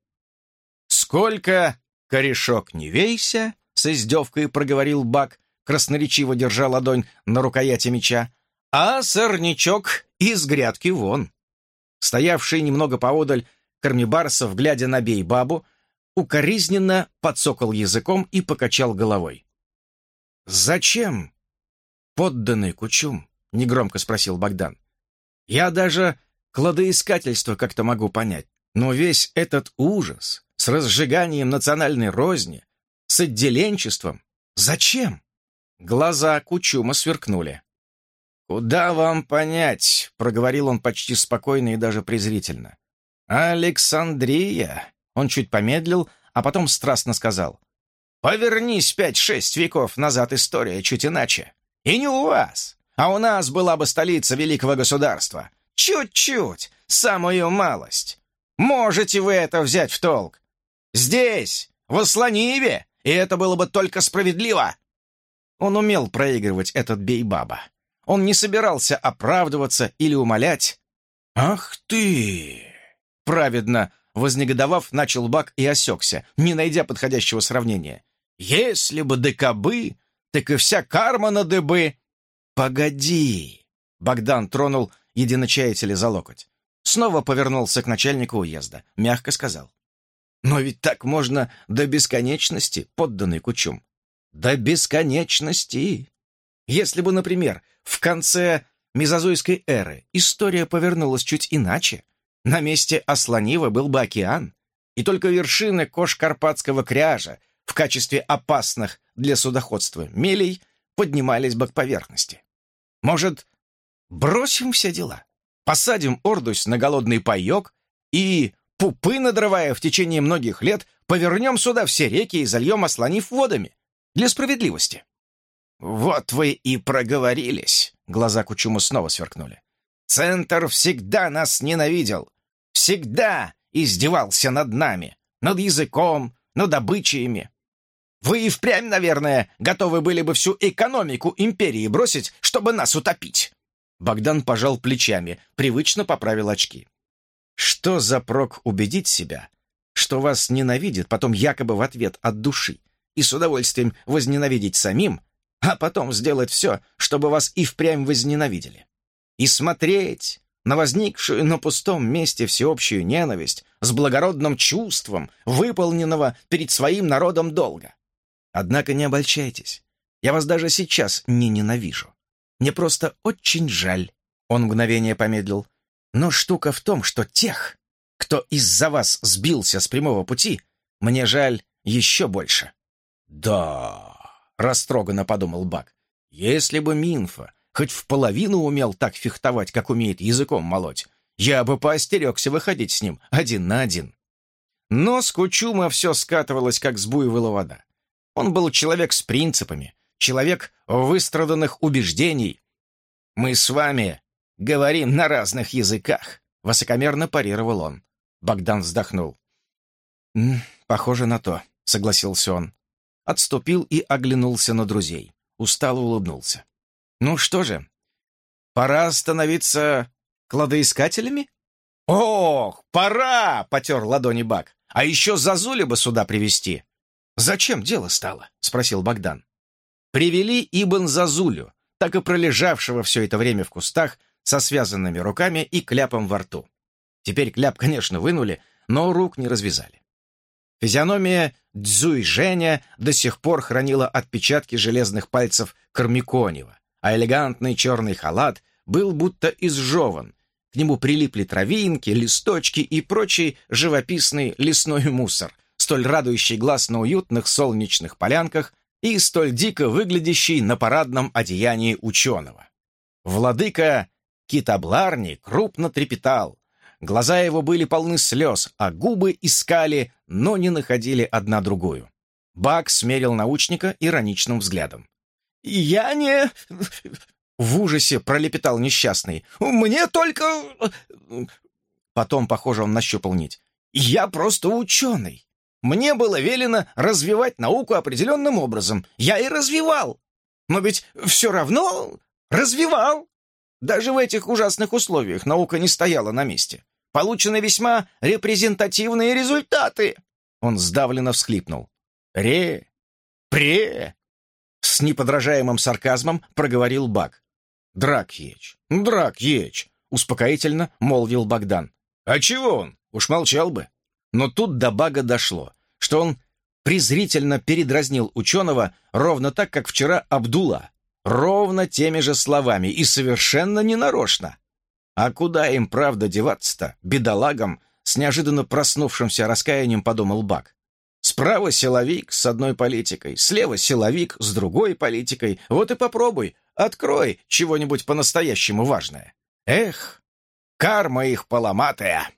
«Сколько корешок не вейся!» — с издевкой проговорил Бак, красноречиво держа ладонь на рукояти меча. «А сорнячок из грядки вон!» Стоявший немного поодаль Кармибарсов, глядя на бей-бабу, укоризненно подсокал языком и покачал головой. «Зачем?» «Подданный Кучум?» — негромко спросил Богдан. «Я даже кладоискательство как-то могу понять, но весь этот ужас с разжиганием национальной розни, с отделенчеством, зачем?» Глаза Кучума сверкнули. «Куда вам понять?» — проговорил он почти спокойно и даже презрительно. «Александрия!» — он чуть помедлил, а потом страстно сказал. «Повернись пять-шесть веков назад история чуть иначе. И не у вас, а у нас была бы столица великого государства. Чуть-чуть, самую малость. Можете вы это взять в толк? Здесь, в Асланиве, и это было бы только справедливо!» Он умел проигрывать этот бей-баба. Он не собирался оправдываться или умолять. «Ах ты!» Праведно, вознегодовав, начал Бак и осекся, не найдя подходящего сравнения. «Если бы декабы, так и вся карма на дыбы!» «Погоди!» Богдан тронул единочаятеля за локоть. Снова повернулся к начальнику уезда, мягко сказал. «Но ведь так можно до бесконечности, подданный Кучум. До бесконечности!» Если бы, например, в конце мезозойской эры история повернулась чуть иначе, на месте Асланива был бы океан, и только вершины Кош-Карпатского кряжа в качестве опасных для судоходства мелей поднимались бы к поверхности. Может, бросим все дела, посадим Ордусь на голодный паек и, пупы надрывая в течение многих лет, повернем сюда все реки и зальем Асланив водами для справедливости. «Вот вы и проговорились!» Глаза Кучума снова сверкнули. «Центр всегда нас ненавидел! Всегда издевался над нами, над языком, но добычами. Вы и впрямь, наверное, готовы были бы всю экономику империи бросить, чтобы нас утопить. Богдан пожал плечами, привычно поправил очки. Что за прок убедить себя, что вас ненавидит, потом якобы в ответ от души, и с удовольствием возненавидеть самим, а потом сделать все, чтобы вас и впрямь возненавидели. И смотреть на возникшую на пустом месте всеобщую ненависть с благородным чувством, выполненного перед своим народом долга. Однако не обольщайтесь, я вас даже сейчас не ненавижу. Мне просто очень жаль. Он мгновение помедлил. Но штука в том, что тех, кто из-за вас сбился с прямого пути, мне жаль еще больше. Да, растроганно подумал Бак. Если бы Минфа хоть в половину умел так фехтовать, как умеет языком молоть, я бы поостерегся выходить с ним один на один. Но с Кучума все скатывалось, как с буйвола вода. Он был человек с принципами, человек выстраданных убеждений. «Мы с вами говорим на разных языках», — высокомерно парировал он. Богдан вздохнул. «Похоже на то», — согласился он. Отступил и оглянулся на друзей. Устало улыбнулся. «Ну что же, пора становиться кладоискателями?» «Ох, пора!» — потер ладони Бак. «А еще Зазуля бы сюда привести «Зачем дело стало?» — спросил Богдан. Привели Ибн Зазулю, так и пролежавшего все это время в кустах, со связанными руками и кляпом во рту. Теперь кляп, конечно, вынули, но рук не развязали. Физиономия Дзуй Женя до сих пор хранила отпечатки железных пальцев Кармиконева, а элегантный черный халат был будто изжеван. К нему прилипли травинки, листочки и прочий живописный лесной мусор, столь радующий глаз на уютных солнечных полянках и столь дико выглядящий на парадном одеянии ученого. Владыка Китабларни крупно трепетал, глаза его были полны слез, а губы искали, но не находили одна другую. Бак смерил научника ироничным взглядом. «Я не...» — в ужасе пролепетал несчастный. «Мне только...» Потом, похоже, он нащупал нить. «Я просто ученый. Мне было велено развивать науку определенным образом. Я и развивал. Но ведь все равно развивал. Даже в этих ужасных условиях наука не стояла на месте. Получены весьма репрезентативные результаты. Он сдавленно всхлипнул. «Ре! Пре!» С неподражаемым сарказмом проговорил Бак. «Дракьеч! Дракьеч!» Успокоительно молвил Богдан. «А чего он? Уж молчал бы». Но тут до Бага дошло, что он презрительно передразнил ученого ровно так, как вчера Абдула, ровно теми же словами и совершенно ненарочно. А куда им, правда, деваться-то, бедолагам, с неожиданно проснувшимся раскаянием подумал Бак. Справа силовик с одной политикой, слева силовик с другой политикой. Вот и попробуй, открой чего-нибудь по-настоящему важное. Эх, карма их поломатая.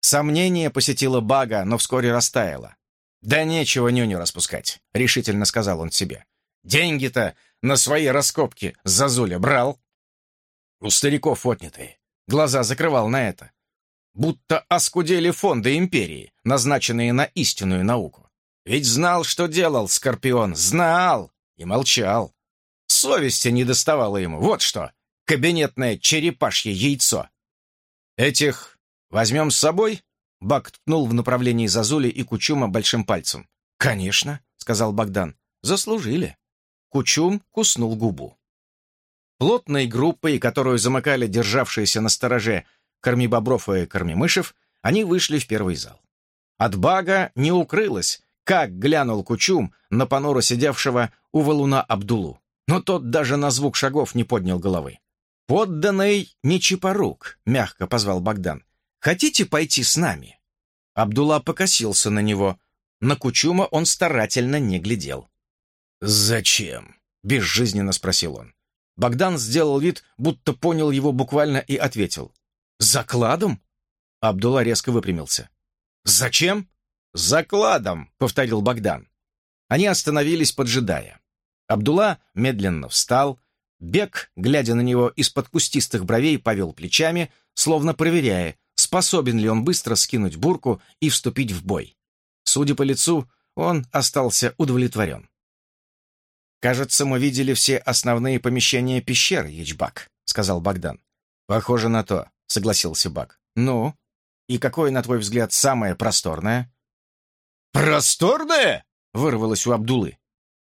Сомнение посетило Бага, но вскоре растаяло. «Да нечего нюню распускать», — решительно сказал он себе. «Деньги-то на свои раскопки Зазуля брал». У стариков отнятые. Глаза закрывал на это. Будто оскудели фонды империи, назначенные на истинную науку. Ведь знал, что делал Скорпион, знал и молчал. Совести не доставало ему, вот что, кабинетное черепашье яйцо. Этих «Возьмем с собой?» Бак ткнул в направлении Зазули и Кучума большим пальцем. «Конечно», — сказал Богдан. «Заслужили». Кучум куснул губу. Плотной группой, которую замыкали державшиеся на стороже кормибобров и кормимышев, они вышли в первый зал. От Бага не укрылось, как глянул Кучум на понуро сидевшего у валуна Абдулу. Но тот даже на звук шагов не поднял головы. «Подданный не чепорук», — мягко позвал Богдан. Хотите пойти с нами?» Абдулла покосился на него. На Кучума он старательно не глядел. «Зачем?» — безжизненно спросил он. Богдан сделал вид, будто понял его буквально и ответил. «Закладом?» Абдулла резко выпрямился. «Зачем?» «Закладом», — повторил Богдан. Они остановились, поджидая. Абдулла медленно встал. Бег, глядя на него из-под кустистых бровей, повел плечами, словно проверяя, способен ли он быстро скинуть бурку и вступить в бой. Судя по лицу, он остался удовлетворен. «Кажется, мы видели все основные помещения пещеры, Ячбак», — сказал Богдан. «Похоже на то», — согласился Бак. «Ну, и какое, на твой взгляд, самое просторное?» «Просторное?» — вырвалось у Абдулы.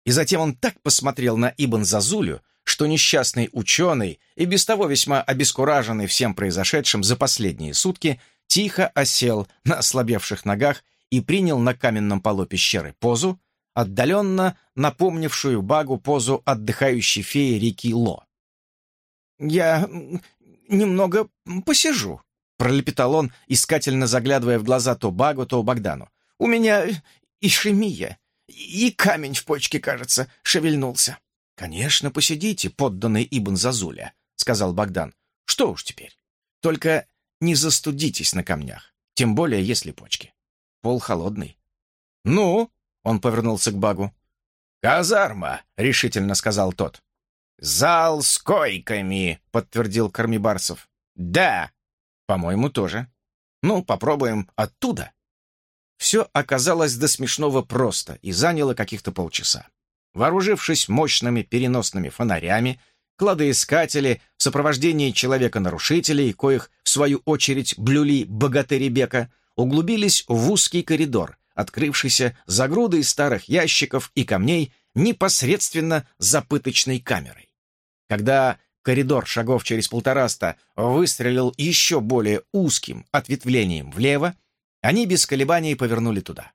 И затем он так посмотрел на Ибн Зазулю, что несчастный ученый и без того весьма обескураженный всем произошедшим за последние сутки тихо осел на ослабевших ногах и принял на каменном полу пещеры позу, отдаленно напомнившую Багу позу отдыхающей феи реки Ло. «Я немного посижу», — пролепетал он, искательно заглядывая в глаза то Багу, то Богдану. «У меня ишемия, и камень в почке, кажется, шевельнулся». «Конечно, посидите, подданный Ибн Зазуля», — сказал Богдан. «Что уж теперь. Только не застудитесь на камнях, тем более если почки. Пол холодный». «Ну?» — он повернулся к Багу. «Казарма», — решительно сказал тот. «Зал с койками», — подтвердил Кормибарцев. «Да, по-моему, тоже. Ну, попробуем оттуда». Все оказалось до смешного просто и заняло каких-то полчаса. Вооружившись мощными переносными фонарями, кладоискатели в сопровождении человека-нарушителей, коих, в свою очередь, блюли богатыри Бека, углубились в узкий коридор, открывшийся за грудой старых ящиков и камней непосредственно за пыточной камерой. Когда коридор шагов через полтораста выстрелил еще более узким ответвлением влево, они без колебаний повернули туда.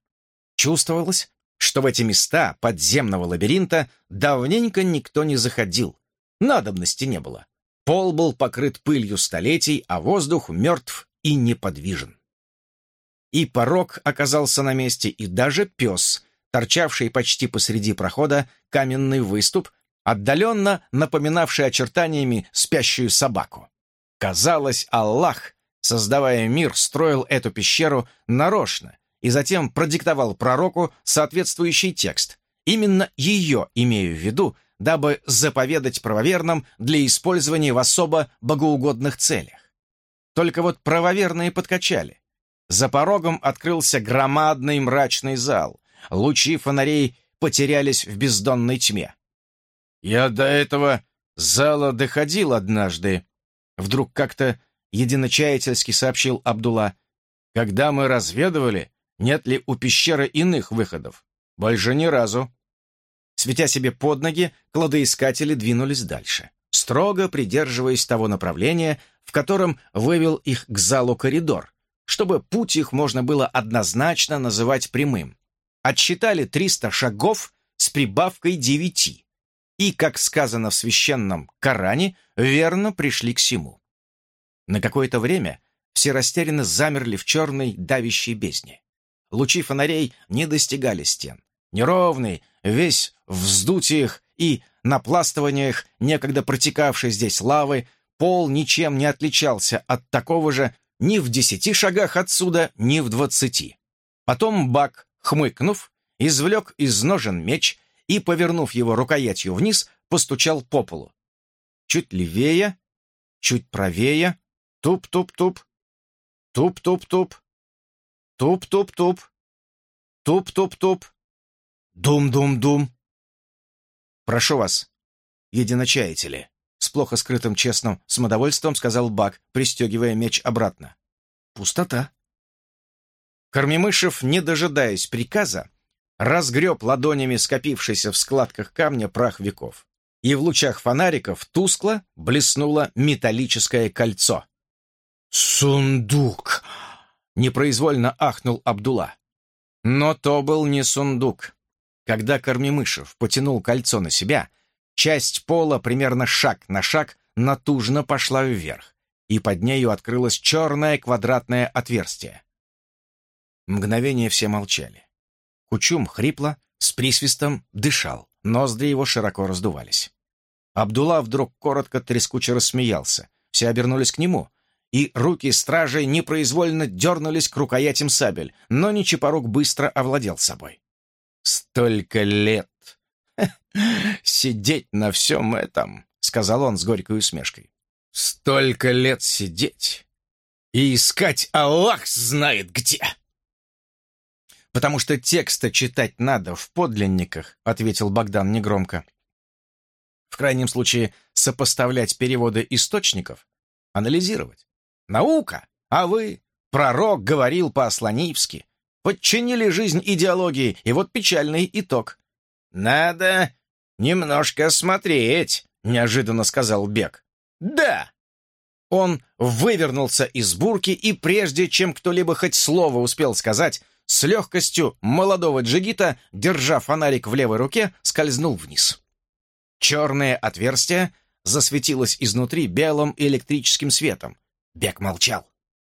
Чувствовалось, что в эти места подземного лабиринта давненько никто не заходил. Надобности не было. Пол был покрыт пылью столетий, а воздух мертв и неподвижен. И порог оказался на месте, и даже пес, торчавший почти посреди прохода каменный выступ, отдаленно напоминавший очертаниями спящую собаку. Казалось, Аллах, создавая мир, строил эту пещеру нарочно и затем продиктовал пророку соответствующий текст. Именно ее имею в виду, дабы заповедать правоверным для использования в особо богоугодных целях. Только вот правоверные подкачали. За порогом открылся громадный мрачный зал. Лучи фонарей потерялись в бездонной тьме. «Я до этого зала доходил однажды», — вдруг как-то единочаятельски сообщил Абдулла. «Когда мы разведывали, нет ли у пещеры иных выходов. Больше ни разу. Светя себе под ноги, кладоискатели двинулись дальше, строго придерживаясь того направления, в котором вывел их к залу коридор, чтобы путь их можно было однозначно называть прямым. Отсчитали 300 шагов с прибавкой 9. И, как сказано в священном Коране, верно пришли к сему. На какое-то время все растерянно замерли в черной давящей бездне. Лучи фонарей не достигали стен. Неровный, весь в вздутиях и напластываниях некогда протекавшей здесь лавы, пол ничем не отличался от такого же ни в десяти шагах отсюда, ни в двадцати. Потом Бак, хмыкнув, извлек из ножен меч и, повернув его рукоятью вниз, постучал по полу. Чуть левее, чуть правее, туп-туп-туп, туп-туп-туп, Туп-туп-туп. Туп-туп-туп. Дум-дум-дум. Прошу вас, единочаятели, плохо скрытым честным самодовольством сказал Баг, пристегивая меч обратно. Пустота. Кормимышев, не дожидаясь приказа, разгреб ладонями скопившийся в складках камня прах веков. И в лучах фонариков тускло блеснуло металлическое кольцо. «Сундук!» Непроизвольно ахнул Абдула. Но то был не сундук. Когда Кормимышев потянул кольцо на себя, часть пола примерно шаг на шаг натужно пошла вверх, и под нею открылось черное квадратное отверстие. Мгновение все молчали. Кучум хрипло, с присвистом дышал, ноздри его широко раздувались. Абдулла вдруг коротко трескуче рассмеялся. Все обернулись к нему, и руки стражей непроизвольно дернулись к рукоятям сабель, но Нечипорук быстро овладел собой. «Столько лет! *laughs* Сидеть на всем этом!» — сказал он с горькой усмешкой. «Столько лет сидеть и искать Аллах знает где!» «Потому что текста читать надо в подлинниках», — ответил Богдан негромко. «В крайнем случае, сопоставлять переводы источников, анализировать. Наука, а вы, пророк, говорил по-асланивски, подчинили жизнь идеологии, и вот печальный итог». «Надо немножко смотреть», — неожиданно сказал Бек. «Да!» Он вывернулся из бурки и, прежде чем кто-либо хоть слово успел сказать, с легкостью молодого джигита, держа фонарик в левой руке, скользнул вниз. Черное отверстие засветилось изнутри белым электрическим светом. Бек молчал.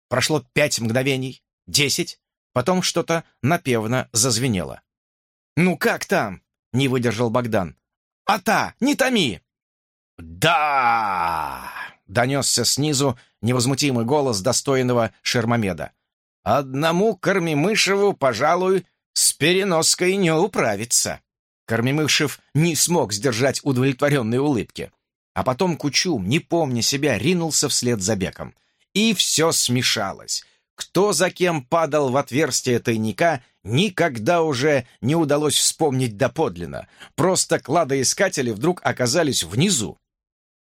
Прошло пять мгновений, десять, потом что-то напевно зазвенело. «Ну как там?» — не выдержал Богдан. «А та, не томи!» «Да!» — донесся снизу невозмутимый голос достойного Шермомеда. «Одному Кормимышеву, пожалуй, с переноской не управиться». Кормимышев не смог сдержать удовлетворенной улыбки. А потом Кучум, не помня себя, ринулся вслед за беком. И все смешалось. Кто за кем падал в отверстие тайника, никогда уже не удалось вспомнить доподлинно. Просто кладоискатели вдруг оказались внизу.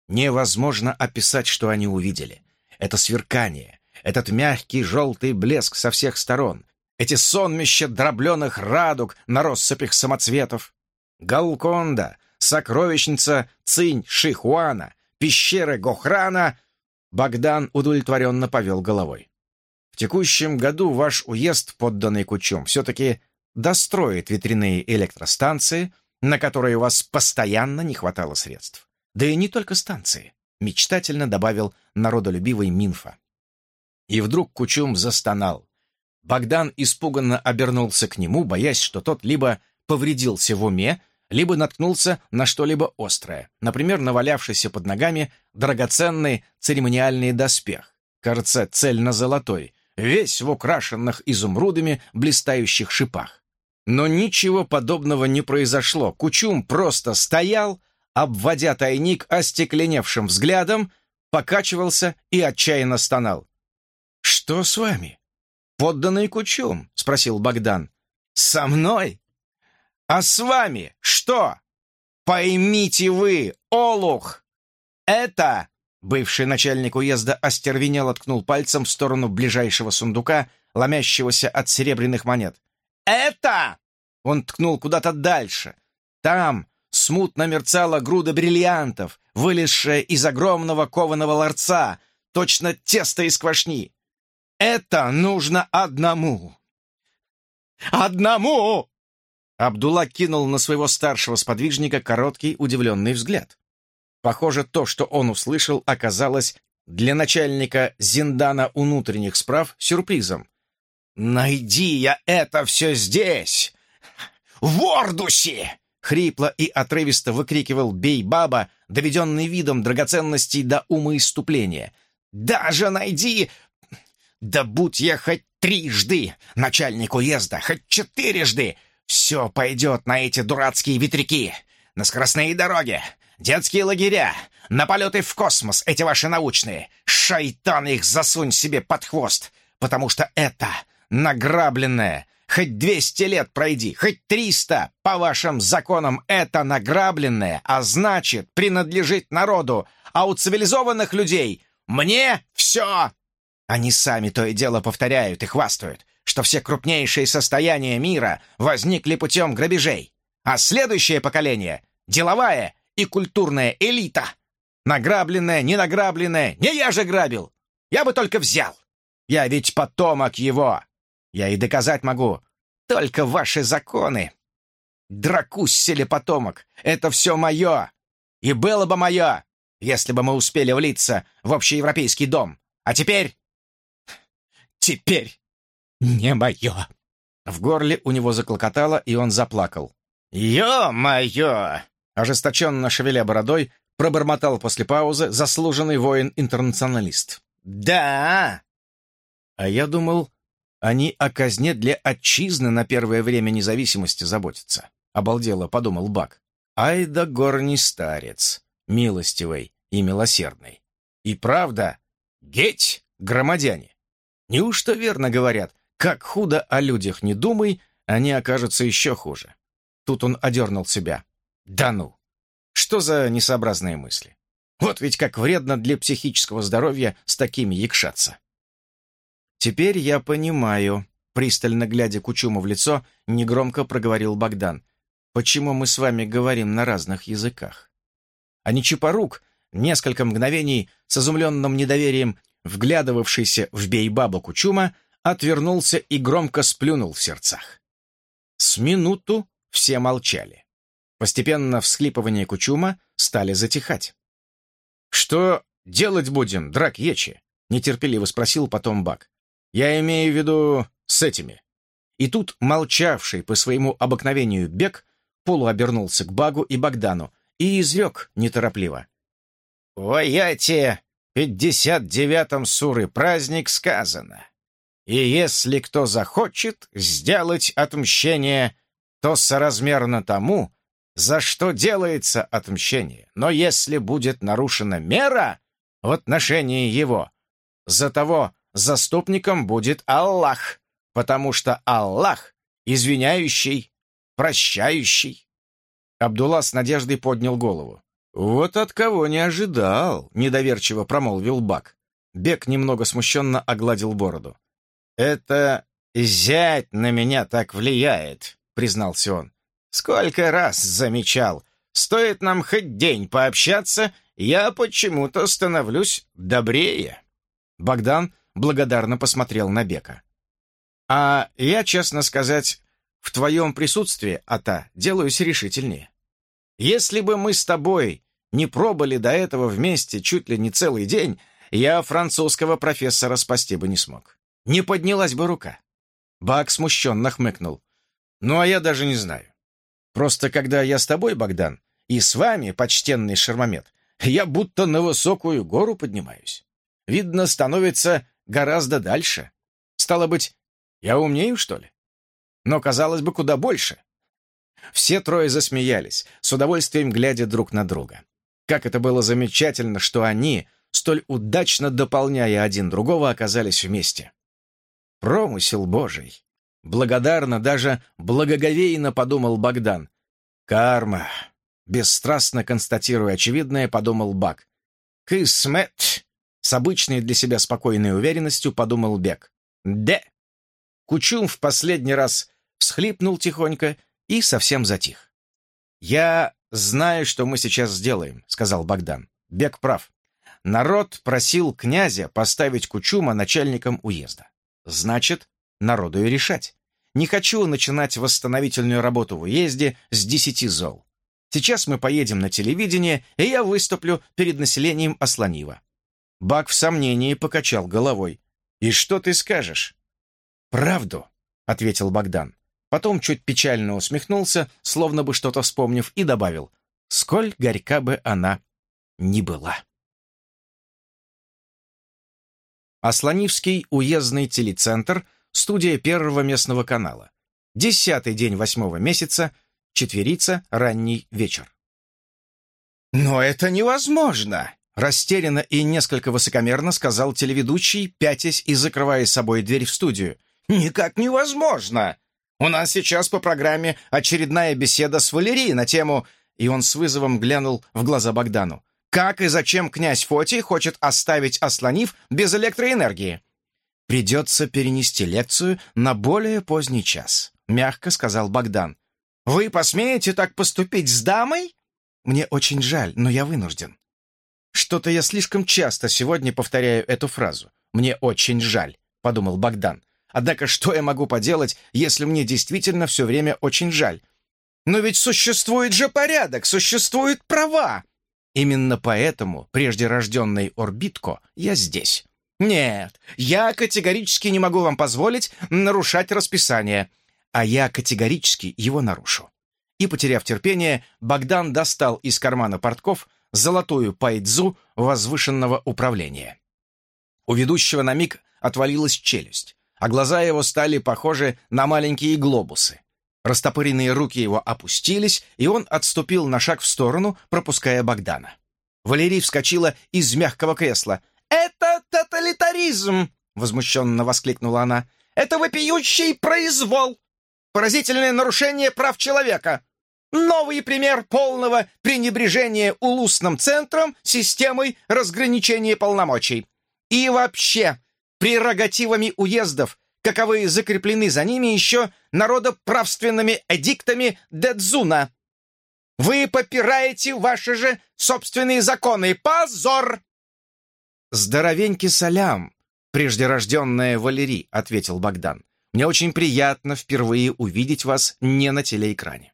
Невозможно описать, что они увидели. Это сверкание, этот мягкий желтый блеск со всех сторон, эти сонмища дробленых радуг на россыпях самоцветов. Галконда, сокровищница Цинь Шихуана, пещеры Гохрана. Богдан удовлетворенно повел головой. Текущем году ваш уезд, подданный Кучум, все-таки достроит ветряные электростанции, на которые у вас постоянно не хватало средств. Да и не только станции, мечтательно добавил народолюбивый Минфа. И вдруг Кучум застонал. Богдан испуганно обернулся к нему, боясь, что тот либо повредился в уме, либо наткнулся на что-либо острое, например, навалявшийся под ногами драгоценный церемониальный доспех, кажется, цельно-золотой, весь в украшенных изумрудами блистающих шипах. Но ничего подобного не произошло. Кучум просто стоял, обводя тайник остекленевшим взглядом, покачивался и отчаянно стонал. «Что с вами?» «Подданный Кучум?» — спросил Богдан. «Со мной? А с вами что? Поймите вы, Олух, это...» Бывший начальник уезда остервенело ткнул пальцем в сторону ближайшего сундука, ломящегося от серебряных монет. «Это...» Он ткнул куда-то дальше. Там, смутно мерцала груда бриллиантов, вылезшая из огромного кованого ларца, точно тесто из квашни. Это нужно одному. Одному! Абдулла кинул на своего старшего сподвижника короткий удивленный взгляд. Похоже, то, что он услышал, оказалось для начальника Зиндана внутренних справ сюрпризом. «Найди я это все здесь! В Ордусе!» Хрипло и отрывисто выкрикивал Бей-Баба, доведенный видом драгоценностей до умоиступления. «Даже найди... Да будь я хоть трижды начальник уезда, хоть четырежды, все пойдет на эти дурацкие ветряки, на скоростные дороги, детские лагеря, на полеты в космос, эти ваши научные. Шайтан их засунь себе под хвост, потому что это награбленное, Хоть двести лет пройди, хоть триста, по вашим законам это награбленное, а значит, принадлежит народу, а у цивилизованных людей «мне все». Они сами то и дело повторяют и хвастают, что все крупнейшие состояния мира возникли путем грабежей, а следующее поколение — деловая и культурная элита. Награбленное, не награбленное, не я же грабил, я бы только взял. Я ведь потомок его, я и доказать могу. Только ваши законы. Дракуссели потомок. Это все мое. И было бы мое, если бы мы успели влиться в общеевропейский дом. А теперь... Теперь не мое. В горле у него заклокотало, и он заплакал. «Ё-моё!» Ожесточенно шевеля бородой, пробормотал после паузы заслуженный воин-интернационалист. «Да!» А я думал, они о казне для отчизны на первое время независимости заботятся. Обалдело, подумал Бак. Ай да горний старец, милостивый и милосердный. И правда, геть, громадяне. Неужто верно говорят, как худо о людях не думай, они окажутся еще хуже. Тут он одернул себя. Да ну! Что за несообразные мысли? Вот ведь как вредно для психического здоровья с такими якшаться. Теперь я понимаю, пристально глядя Кучуму в лицо, негромко проговорил Богдан, почему мы с вами говорим на разных языках. А Нечипорук, несколько мгновений с изумленным недоверием вглядывавшийся в бей-бабу Кучума, отвернулся и громко сплюнул в сердцах. С минуту все молчали. Постепенно всхлипывания Кучума стали затихать. «Что делать будем, драк Ечи?» — нетерпеливо спросил потом Бак. «Я имею в виду с этими». И тут молчавший по своему обыкновению Бек полуобернулся к Багу и Богдану и изрек неторопливо. «В пятьдесят девятом суры праздник сказано. И если кто захочет сделать отмщение, то соразмерно тому, за что делается отмщение. Но если будет нарушена мера в отношении его, за того заступником будет Аллах, потому что Аллах извиняющий, прощающий. Абдулла с надеждой поднял голову. «Вот от кого не ожидал», — недоверчиво промолвил Бак. Бек немного смущенно огладил бороду. «Это зять на меня так влияет», — признался он. Сколько раз замечал, стоит нам хоть день пообщаться, я почему-то становлюсь добрее. Богдан благодарно посмотрел на Бека. А я, честно сказать, в твоем присутствии, Ата, делаюсь решительнее. Если бы мы с тобой не пробыли до этого вместе чуть ли не целый день, я французского профессора спасти бы не смог. Не поднялась бы рука. Бак смущенно хмыкнул. Ну, а я даже не знаю. Просто когда я с тобой, Богдан, и с вами, почтенный Шермомет, я будто на высокую гору поднимаюсь. Видно, становится гораздо дальше. Стало быть, я умнею, что ли? Но, казалось бы, куда больше. Все трое засмеялись, с удовольствием глядя друг на друга. Как это было замечательно, что они, столь удачно дополняя один другого, оказались вместе. Промысел Божий. Благодарно, даже благоговейно подумал Богдан. «Карма!» — бесстрастно констатируя очевидное, подумал Бак. «Кысмет!» — с обычной для себя спокойной уверенностью подумал Бек. «Де!» Кучум в последний раз всхлипнул тихонько и совсем затих. «Я знаю, что мы сейчас сделаем», — сказал Богдан. Бек прав. Народ просил князя поставить Кучума начальником уезда. Значит, народу и решать. Не хочу начинать восстановительную работу в уезде с десяти зол. Сейчас мы поедем на телевидение, и я выступлю перед населением Ослонива». Бак в сомнении покачал головой. «И что ты скажешь?» «Правду», — ответил Богдан. Потом чуть печально усмехнулся, словно бы что-то вспомнив, и добавил, «Сколь горька бы она ни была». Ослонивский уездный телецентр — Студия Первого местного канала. Десятый день восьмого месяца, четверица, ранний вечер. «Но это невозможно!» Растерянно и несколько высокомерно сказал телеведущий, пятясь и закрывая собой дверь в студию. «Никак невозможно! У нас сейчас по программе очередная беседа с Валерией на тему...» И он с вызовом глянул в глаза Богдану. «Как и зачем князь Фотий хочет оставить Асланив без электроэнергии?» «Придется перенести лекцию на более поздний час», — мягко сказал Богдан. «Вы посмеете так поступить с дамой?» «Мне очень жаль, но я вынужден». «Что-то я слишком часто сегодня повторяю эту фразу. Мне очень жаль», — подумал Богдан. «Однако что я могу поделать, если мне действительно все время очень жаль? Но ведь существует же порядок, существуют права!» Именно поэтому, прежде рожденный Орбитко, я здесь. «Нет, я категорически не могу вам позволить нарушать расписание, а я категорически его нарушу». И, потеряв терпение, Богдан достал из кармана портков золотую пайдзу возвышенного управления. У ведущего на миг отвалилась челюсть, а глаза его стали похожи на маленькие глобусы. Растопыренные руки его опустились, и он отступил на шаг в сторону, пропуская Богдана. Валерий вскочила из мягкого кресла. «Это тоталитаризм!» — возмущенно воскликнула она. «Это вопиющий произвол! поразительное нарушение прав человека. Новый пример полного пренебрежения улусным центром системой разграничения полномочий. И вообще, прерогативами уездов, каковые закреплены за ними еще народоправственными эдиктами Дедзуна. Вы попираете ваши же собственные законы. Позор!» «Здоровенький салям, преждерожденная Валерий», — ответил Богдан. «Мне очень приятно впервые увидеть вас не на телеэкране.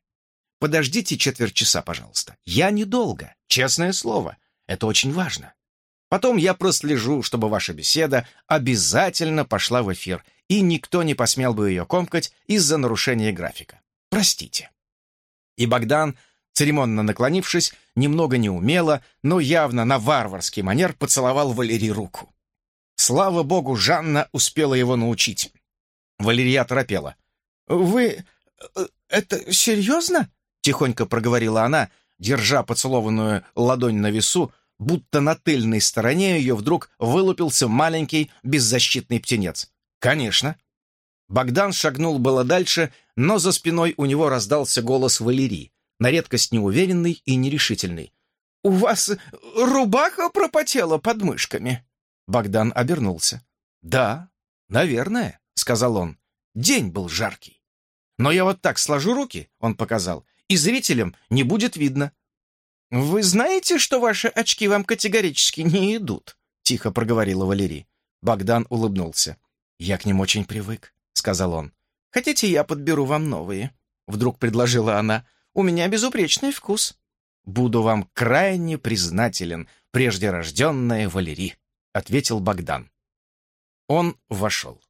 Подождите четверть часа, пожалуйста. Я недолго, честное слово. Это очень важно. Потом я прослежу, чтобы ваша беседа обязательно пошла в эфир, и никто не посмел бы ее комкать из-за нарушения графика. Простите». И Богдан, церемонно наклонившись, немного неумело, но явно на варварский манер поцеловал Валерий руку. Слава богу, Жанна успела его научить. Валерия торопела. «Вы... Э, это серьезно?» — тихонько проговорила она, держа поцелованную ладонь на весу, будто на тыльной стороне ее вдруг вылупился маленький беззащитный птенец. «Конечно». Богдан шагнул было дальше, но за спиной у него раздался голос Валерии, на редкость неуверенный и нерешительный. «У вас рубаха пропотела под мышками?» Богдан обернулся. «Да, наверное», — сказал он. «День был жаркий. Но я вот так сложу руки», — он показал, «и зрителям не будет видно». «Вы знаете, что ваши очки вам категорически не идут?» — тихо проговорила Валерий. Богдан улыбнулся. «Я к ним очень привык», — сказал он. «Хотите, я подберу вам новые?» — вдруг предложила она. «У меня безупречный вкус». «Буду вам крайне признателен, прежде рожденная Валерий», — ответил Богдан. Он вошел.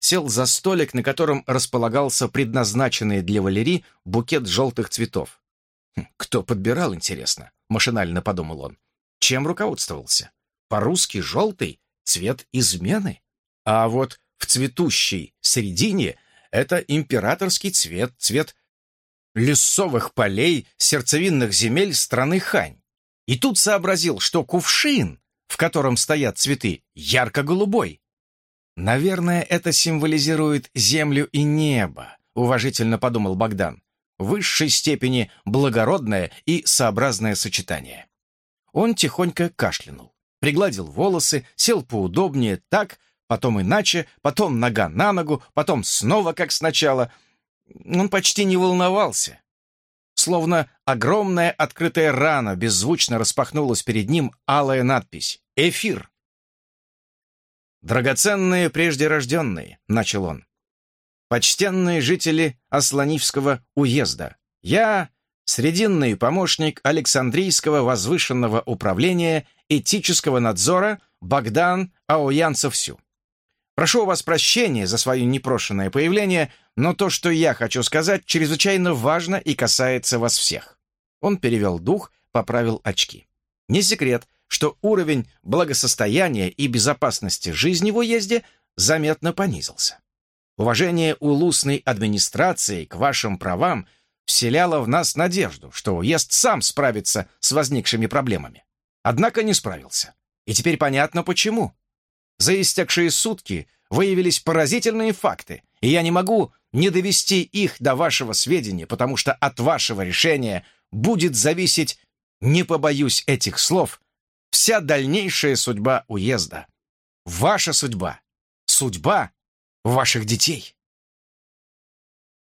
Сел за столик, на котором располагался предназначенный для Валерии букет желтых цветов. «Хм, «Кто подбирал, интересно?» — машинально подумал он. «Чем руководствовался? По-русски желтый — цвет измены?» А вот в цветущей середине это императорский цвет, цвет лесовых полей, сердцевинных земель страны Хань. И тут сообразил, что кувшин, в котором стоят цветы, ярко-голубой. «Наверное, это символизирует землю и небо», — уважительно подумал Богдан. Высшей степени благородное и сообразное сочетание. Он тихонько кашлянул, пригладил волосы, сел поудобнее так, потом иначе, потом нога на ногу, потом снова как сначала. Он почти не волновался. Словно огромная открытая рана беззвучно распахнулась перед ним алая надпись «Эфир». «Драгоценные прежде рожденные», — начал он. «Почтенные жители Асланивского уезда, я, срединный помощник Александрийского возвышенного управления этического надзора Богдан Ауянцев-Сю. Прошу у вас прощения за свое непрошенное появление, но то, что я хочу сказать, чрезвычайно важно и касается вас всех». Он перевел дух, поправил очки. Не секрет, что уровень благосостояния и безопасности жизни в уезде заметно понизился. Уважение улусной администрации к вашим правам вселяло в нас надежду, что уезд сам справится с возникшими проблемами. Однако не справился. И теперь понятно почему. За истекшие сутки выявились поразительные факты, и я не могу не довести их до вашего сведения, потому что от вашего решения будет зависеть, не побоюсь этих слов, вся дальнейшая судьба уезда. Ваша судьба. Судьба ваших детей.